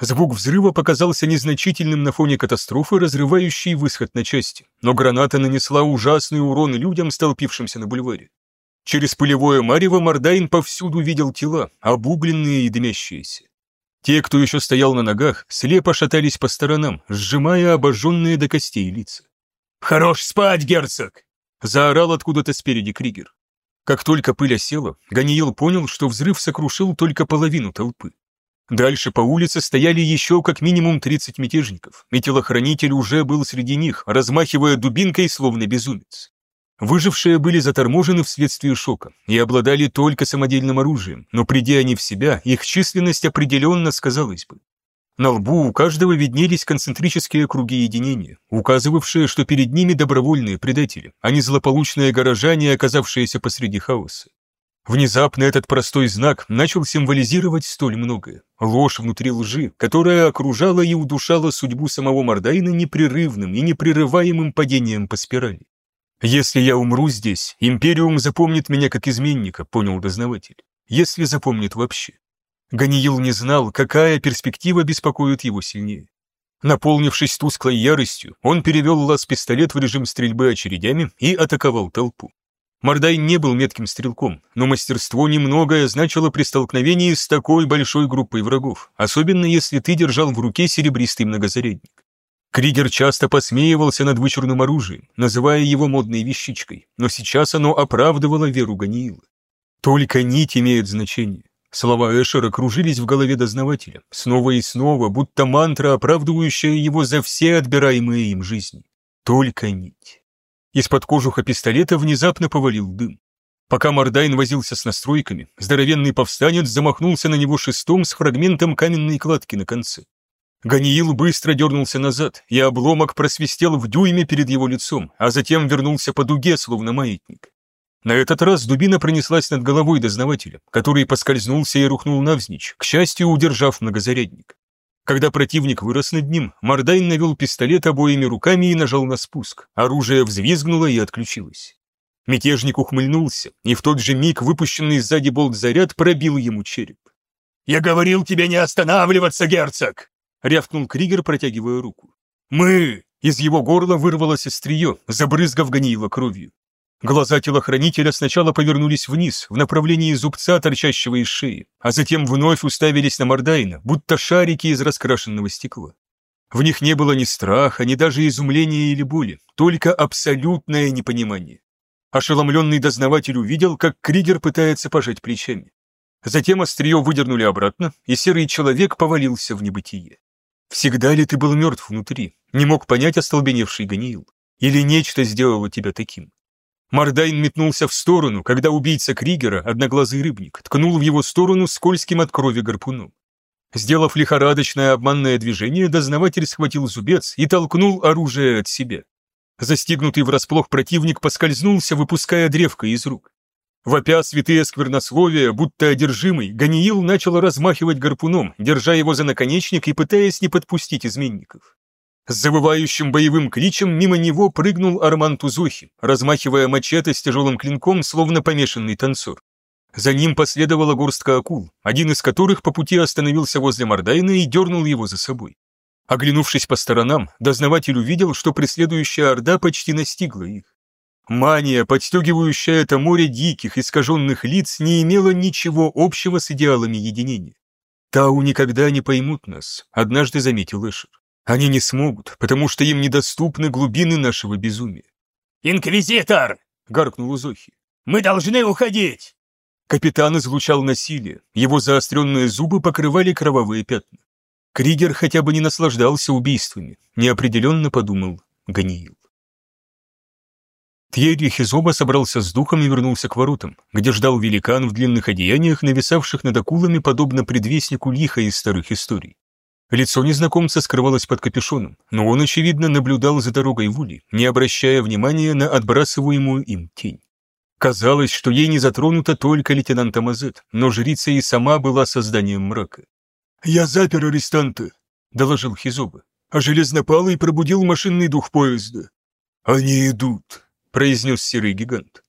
Звук взрыва показался незначительным на фоне катастрофы, разрывающей выход на части, но граната нанесла ужасный урон людям, столпившимся на бульваре. Через пылевое марево Мордайн повсюду видел тела, обугленные и дымящиеся. Те, кто еще стоял на ногах, слепо шатались по сторонам, сжимая обожженные до костей лица.
«Хорош спать, герцог!»
— заорал откуда-то спереди Кригер. Как только пыль осела, Ганиел понял, что взрыв сокрушил только половину толпы. Дальше по улице стояли еще как минимум 30 мятежников, и телохранитель уже был среди них, размахивая дубинкой, словно безумец. Выжившие были заторможены вследствие шока и обладали только самодельным оружием, но придя они в себя, их численность определенно сказалась бы. На лбу у каждого виднелись концентрические круги единения, указывавшие, что перед ними добровольные предатели, а не злополучные горожане, оказавшиеся посреди хаоса. Внезапно этот простой знак начал символизировать столь многое. Ложь внутри лжи, которая окружала и удушала судьбу самого Мордайна непрерывным и непрерываемым падением по спирали. «Если я умру здесь, Империум запомнит меня как изменника», — понял дознаватель. «Если запомнит вообще». Ганиил не знал, какая перспектива беспокоит его сильнее. Наполнившись тусклой яростью, он перевел лаз-пистолет в режим стрельбы очередями и атаковал толпу. Мордай не был метким стрелком, но мастерство немногое значило при столкновении с такой большой группой врагов, особенно если ты держал в руке серебристый многозарядник. Кригер часто посмеивался над вычурным оружием, называя его модной вещичкой, но сейчас оно оправдывало веру Ганиила. Только нить имеет значение. Слова Эшера кружились в голове дознавателя, снова и снова, будто мантра, оправдывающая его за все отбираемые им жизни. Только нить. Из-под кожуха пистолета внезапно повалил дым. Пока Мордайн возился с настройками, здоровенный повстанец замахнулся на него шестом с фрагментом каменной кладки на конце. Ганиил быстро дернулся назад, и обломок просвистел в дюйме перед его лицом, а затем вернулся по дуге, словно маятник. На этот раз дубина пронеслась над головой дознавателя, который поскользнулся и рухнул навзничь, к счастью, удержав многозарядник. Когда противник вырос над ним, Мордайн навел пистолет обоими руками и нажал на спуск. Оружие взвизгнуло и отключилось. Мятежник ухмыльнулся, и в тот же миг выпущенный сзади болт-заряд пробил ему череп.
«Я говорил тебе не останавливаться, герцог!» — рявкнул Кригер, протягивая руку.
«Мы!» — из его горла вырвалось острие, забрызгав Ганиила кровью. Глаза телохранителя сначала повернулись вниз, в направлении зубца, торчащего из шеи, а затем вновь уставились на Мордайна, будто шарики из раскрашенного стекла. В них не было ни страха, ни даже изумления или боли, только абсолютное непонимание. Ошеломленный дознаватель увидел, как Кригер пытается пожать плечами. Затем острие выдернули обратно, и серый человек повалился в небытие. Всегда ли ты был мертв внутри? Не мог понять остолбеневший Ганиил? Или нечто сделало тебя таким? Мордайн метнулся в сторону, когда убийца Кригера, одноглазый рыбник, ткнул в его сторону скользким от крови гарпуном. Сделав лихорадочное обманное движение, дознаватель схватил зубец и толкнул оружие от себя. Застигнутый врасплох противник поскользнулся, выпуская древко из рук. Вопя святые сквернословия, будто одержимый, Ганиил начал размахивать гарпуном, держа его за наконечник и пытаясь не подпустить изменников. Завывающим боевым кличем мимо него прыгнул Арман Тузухи, размахивая мачете с тяжелым клинком, словно помешанный танцор. За ним последовала горстка акул, один из которых по пути остановился возле Мордайна и дернул его за собой. Оглянувшись по сторонам, дознаватель увидел, что преследующая орда почти настигла их. Мания, подстегивающая это море диких, искаженных лиц, не имела ничего общего с идеалами единения. «Тау никогда не поймут нас», — однажды заметил Эшер. Они не смогут, потому что им недоступны глубины нашего безумия.
«Инквизитор!» — гаркнул Зохи. «Мы должны уходить!»
Капитан излучал насилие, его заостренные зубы покрывали кровавые пятна. Кригер хотя бы не наслаждался убийствами, неопределенно подумал Ганиил. Тьерри Хизоба собрался с духом и вернулся к воротам, где ждал великан в длинных одеяниях, нависавших над акулами, подобно предвестнику лиха из старых историй. Лицо незнакомца скрывалось под капюшоном, но он, очевидно, наблюдал за дорогой Вули, не обращая внимания на отбрасываемую им тень. Казалось, что ей не затронута только лейтенант Амазет, но жрица и сама была созданием мрака.
«Я запер арестанта», — доложил Хизоба, «а железнопалый пробудил машинный дух поезда». «Они идут», — произнес серый гигант.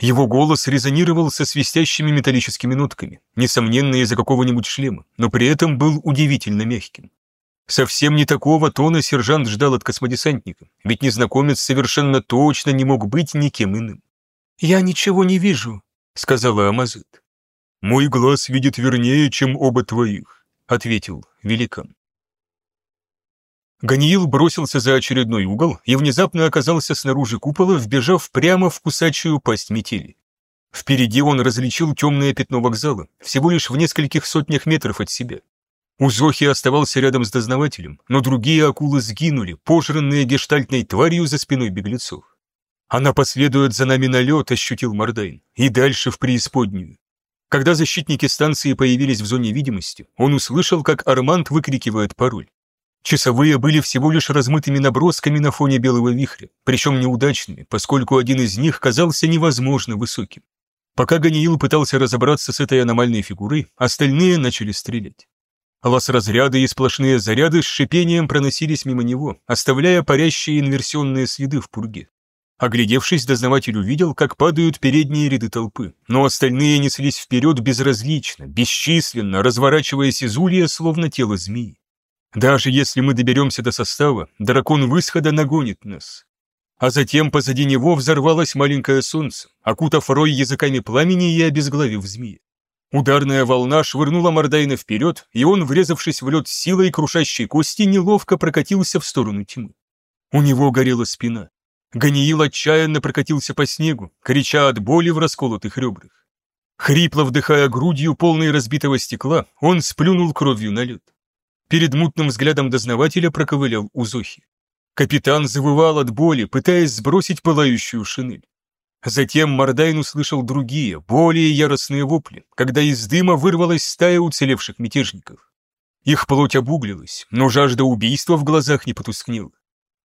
Его голос резонировал со свистящими металлическими нотками, несомненно из-за какого-нибудь шлема, но при этом был удивительно мягким. Совсем не такого тона сержант ждал от космодесантника, ведь незнакомец совершенно точно не мог быть никем иным.
«Я ничего не вижу», — сказала Амазет.
«Мой глаз видит вернее, чем оба твоих», — ответил великан.
Ганиил бросился за очередной угол и внезапно оказался снаружи купола, вбежав прямо в кусачую пасть метели. Впереди он различил темное пятно вокзала, всего лишь в нескольких сотнях метров от себя. Узохи оставался рядом с дознавателем, но другие акулы сгинули, пожранные гештальтной тварью за спиной беглецов. «Она последует за нами на лед», — ощутил Мордайн, — «и дальше в преисподнюю». Когда защитники станции появились в зоне видимости, он услышал, как Арманд выкрикивает пароль. Часовые были всего лишь размытыми набросками на фоне белого вихря, причем неудачными, поскольку один из них казался невозможно высоким. Пока Ганиил пытался разобраться с этой аномальной фигурой, остальные начали стрелять. Лаз-разряды и сплошные заряды с шипением проносились мимо него, оставляя парящие инверсионные следы в пурге. Оглядевшись, дознаватель увидел, как падают передние ряды толпы, но остальные неслись вперед безразлично, бесчисленно, разворачиваясь из улья, словно тело змеи. Даже если мы доберемся до состава, дракон высхода нагонит нас. А затем позади него взорвалось маленькое солнце, окутав рой языками пламени и обезглавив змеи. Ударная волна швырнула Мордайна вперед, и он, врезавшись в лед силой крушащей кости, неловко прокатился в сторону тьмы. У него горела спина. Ганиил отчаянно прокатился по снегу, крича от боли в расколотых ребрах. Хрипло вдыхая грудью, полной разбитого стекла, он сплюнул кровью на лед. Перед мутным взглядом дознавателя проковылял Узохи. Капитан завывал от боли, пытаясь сбросить пылающую шинель. Затем Мордайн услышал другие, более яростные вопли, когда из дыма вырвалась стая уцелевших мятежников. Их плоть обуглилась, но жажда убийства в глазах не потускнела.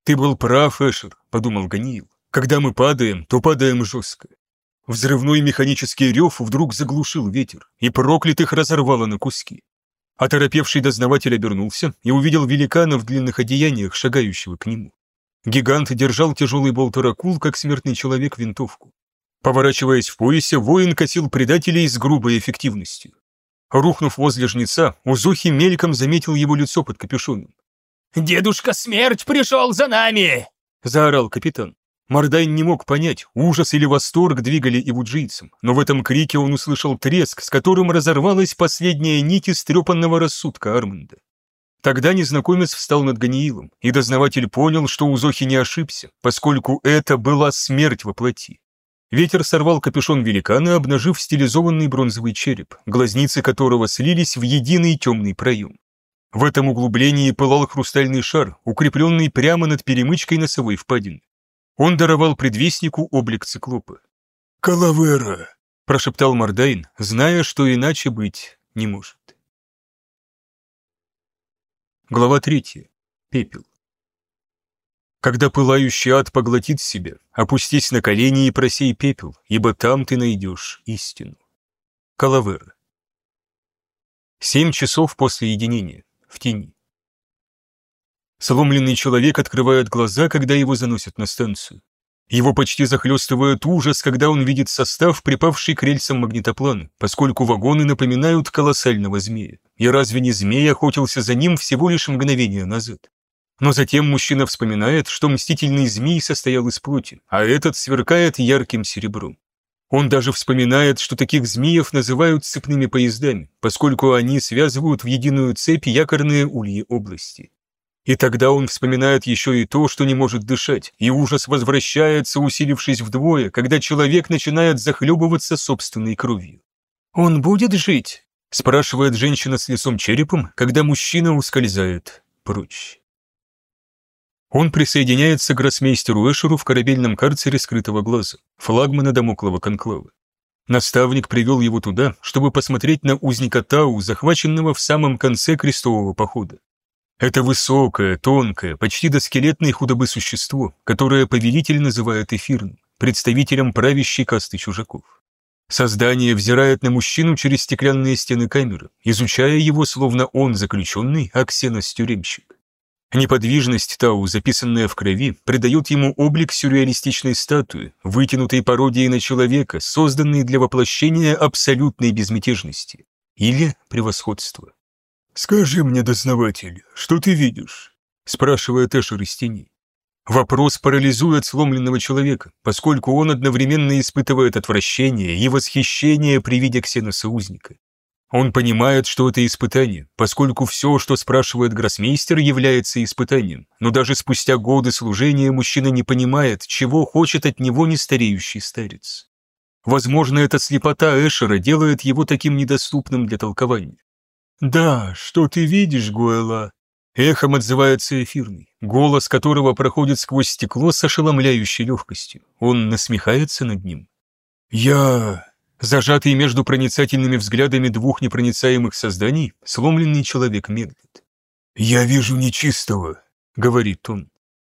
«Ты был прав, Эшер», — подумал Ганиил. «Когда мы падаем, то падаем жестко». Взрывной механический рев вдруг заглушил ветер, и проклятых разорвало на куски. Оторопевший дознаватель обернулся и увидел великана в длинных одеяниях, шагающего к нему. Гигант держал тяжелый болт оракул, как смертный человек, винтовку. Поворачиваясь в поясе, воин косил предателей с грубой эффективностью. Рухнув возле жнеца, Узухи мельком заметил его лицо под капюшоном.
«Дедушка Смерть пришел за нами!»
— заорал капитан. Мордайн не мог понять, ужас или восторг двигали ивуджийцем, но в этом крике он услышал треск, с которым разорвалась последняя нить истрепанного рассудка Арманда. Тогда незнакомец встал над Ганиилом, и дознаватель понял, что Узохи не ошибся, поскольку это была смерть во плоти. Ветер сорвал капюшон великана, обнажив стилизованный бронзовый череп, глазницы которого слились в единый темный проем. В этом углублении пылал хрустальный шар, укрепленный прямо над перемычкой носовой впадины. Он даровал предвестнику облик циклопа.
«Калавера!»
– прошептал Мордайн, зная, что иначе быть не может. Глава третья. Пепел. Когда пылающий ад поглотит себя, опустись на колени и просей пепел, ибо там ты найдешь истину. Калавера. Семь часов после единения, в тени. Сломленный человек открывает глаза, когда его заносят на станцию. Его почти захлестывает ужас, когда он видит состав, припавший к рельсам магнитоплана, поскольку вагоны напоминают колоссального змея. И разве не змей охотился за ним всего лишь мгновение назад? Но затем мужчина вспоминает, что мстительный змей состоял из плоти, а этот сверкает ярким серебром. Он даже вспоминает, что таких змеев называют цепными поездами, поскольку они связывают в единую цепь якорные ульи области. И тогда он вспоминает еще и то, что не может дышать, и ужас возвращается, усилившись вдвое, когда человек начинает захлебываться собственной кровью.
«Он будет жить?»
– спрашивает женщина с лицом черепом, когда мужчина ускользает прочь. Он присоединяется к гроссмейстеру Эшеру в корабельном карцере скрытого глаза, флагмана домоклого конклава. Наставник привел его туда, чтобы посмотреть на узника Тау, захваченного в самом конце крестового похода. Это высокое, тонкое, почти до скелетной худобы существо, которое повелитель называет эфирным, представителем правящей касты чужаков. Создание взирает на мужчину через стеклянные стены камеры, изучая его, словно он заключенный, а Ксенос тюремщик. Неподвижность Тау, записанная в крови, придает ему облик сюрреалистичной статуи, вытянутой пародией на человека, созданной для воплощения абсолютной безмятежности или превосходства.
«Скажи мне, дознаватель, что ты видишь?» – спрашивает Эшер из тени.
Вопрос парализует сломленного человека, поскольку он одновременно испытывает отвращение и восхищение при виде ксеносоузника. Он понимает, что это испытание, поскольку все, что спрашивает гроссмейстер, является испытанием, но даже спустя годы служения мужчина не понимает, чего хочет от него нестареющий старец. Возможно, эта слепота Эшера делает его таким недоступным для толкования.
«Да, что ты видишь, Гуэла?»
Эхом отзывается эфирный, голос которого проходит сквозь стекло с ошеломляющей легкостью. Он насмехается над ним.
«Я...»
Зажатый между проницательными взглядами двух непроницаемых созданий, сломленный человек медлит.
«Я вижу нечистого», —
говорит он.